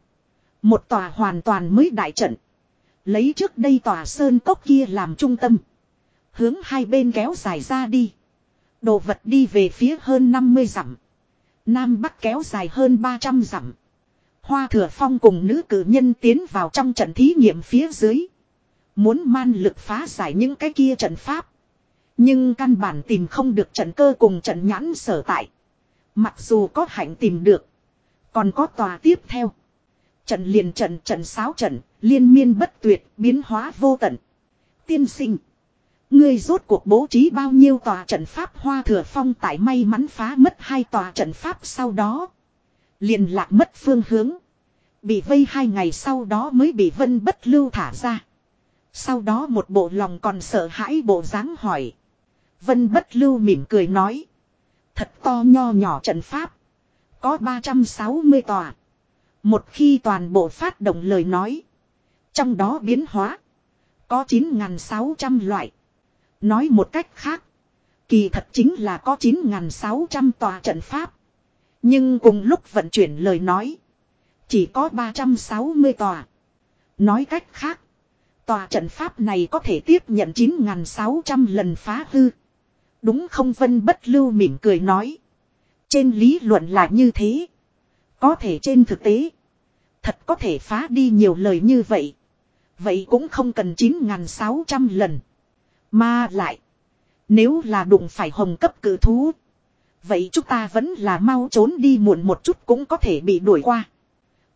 Một tòa hoàn toàn mới đại trận. Lấy trước đây tòa sơn cốc kia làm trung tâm. Hướng hai bên kéo dài ra đi. Đồ vật đi về phía hơn 50 dặm. Nam Bắc kéo dài hơn 300 dặm. Hoa thừa phong cùng nữ cử nhân tiến vào trong trận thí nghiệm phía dưới. Muốn man lực phá giải những cái kia trận pháp. Nhưng căn bản tìm không được trận cơ cùng trận nhãn sở tại. Mặc dù có hạnh tìm được. Còn có tòa tiếp theo. Trận liền trận trận sáo trận, liên miên bất tuyệt, biến hóa vô tận. Tiên sinh. Ngươi rốt cuộc bố trí bao nhiêu tòa trận pháp hoa thừa phong tại may mắn phá mất hai tòa trận pháp sau đó. Liền lạc mất phương hướng. Bị vây hai ngày sau đó mới bị vân bất lưu thả ra. Sau đó một bộ lòng còn sợ hãi bộ dáng hỏi. Vân bất lưu mỉm cười nói. Thật to nho nhỏ trận pháp. Có 360 tòa. Một khi toàn bộ phát động lời nói. Trong đó biến hóa. Có 9.600 loại. Nói một cách khác. Kỳ thật chính là có 9.600 tòa trận pháp. Nhưng cùng lúc vận chuyển lời nói. Chỉ có 360 tòa. Nói cách khác. Tòa trận pháp này có thể tiếp nhận 9.600 lần phá hư. Đúng không Vân Bất Lưu mỉm cười nói. Trên lý luận là như thế. Có thể trên thực tế. Thật có thể phá đi nhiều lời như vậy. Vậy cũng không cần 9.600 lần. Mà lại. Nếu là đụng phải hồng cấp cử thú. Vậy chúng ta vẫn là mau trốn đi muộn một chút cũng có thể bị đuổi qua.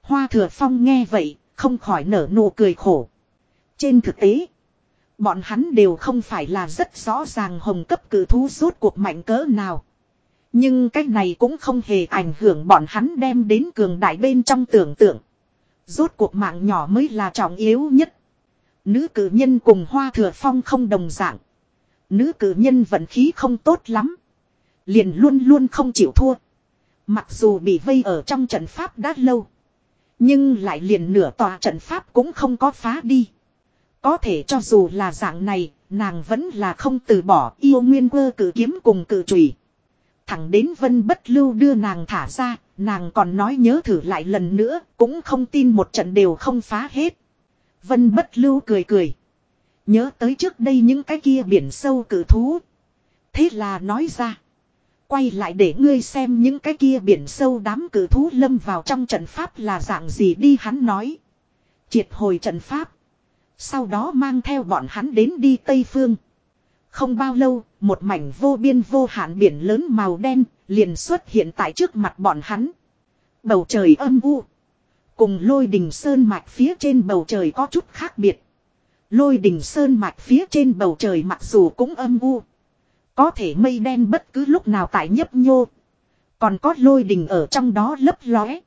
Hoa thừa phong nghe vậy, không khỏi nở nụ cười khổ. Trên thực tế, bọn hắn đều không phải là rất rõ ràng hồng cấp cử thú rốt cuộc mạnh cỡ nào. Nhưng cái này cũng không hề ảnh hưởng bọn hắn đem đến cường đại bên trong tưởng tượng. Rốt cuộc mạng nhỏ mới là trọng yếu nhất. Nữ cử nhân cùng hoa thừa phong không đồng dạng. Nữ cử nhân vận khí không tốt lắm. Liền luôn luôn không chịu thua. Mặc dù bị vây ở trong trận pháp đã lâu. Nhưng lại liền nửa tòa trận pháp cũng không có phá đi. Có thể cho dù là dạng này, nàng vẫn là không từ bỏ yêu nguyên quơ cử kiếm cùng cử trùy. Thẳng đến vân bất lưu đưa nàng thả ra, nàng còn nói nhớ thử lại lần nữa, cũng không tin một trận đều không phá hết. Vân bất lưu cười cười. Nhớ tới trước đây những cái kia biển sâu cử thú. Thế là nói ra. Quay lại để ngươi xem những cái kia biển sâu đám cử thú lâm vào trong trận pháp là dạng gì đi hắn nói. Triệt hồi trận pháp. Sau đó mang theo bọn hắn đến đi Tây Phương. Không bao lâu, một mảnh vô biên vô hạn biển lớn màu đen liền xuất hiện tại trước mặt bọn hắn. Bầu trời âm u. Cùng lôi đình sơn mạch phía trên bầu trời có chút khác biệt. Lôi đình sơn mạch phía trên bầu trời mặc dù cũng âm u. Có thể mây đen bất cứ lúc nào tại nhấp nhô. Còn có lôi đình ở trong đó lấp lóe.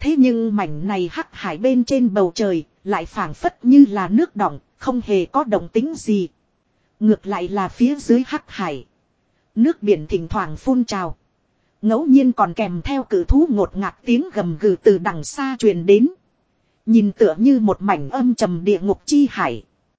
Thế nhưng mảnh này hắc hải bên trên bầu trời lại phảng phất như là nước đọng, không hề có động tính gì. Ngược lại là phía dưới hắc hải. Nước biển thỉnh thoảng phun trào. ngẫu nhiên còn kèm theo cử thú ngột ngạt tiếng gầm gừ từ đằng xa truyền đến. Nhìn tựa như một mảnh âm trầm địa ngục chi hải.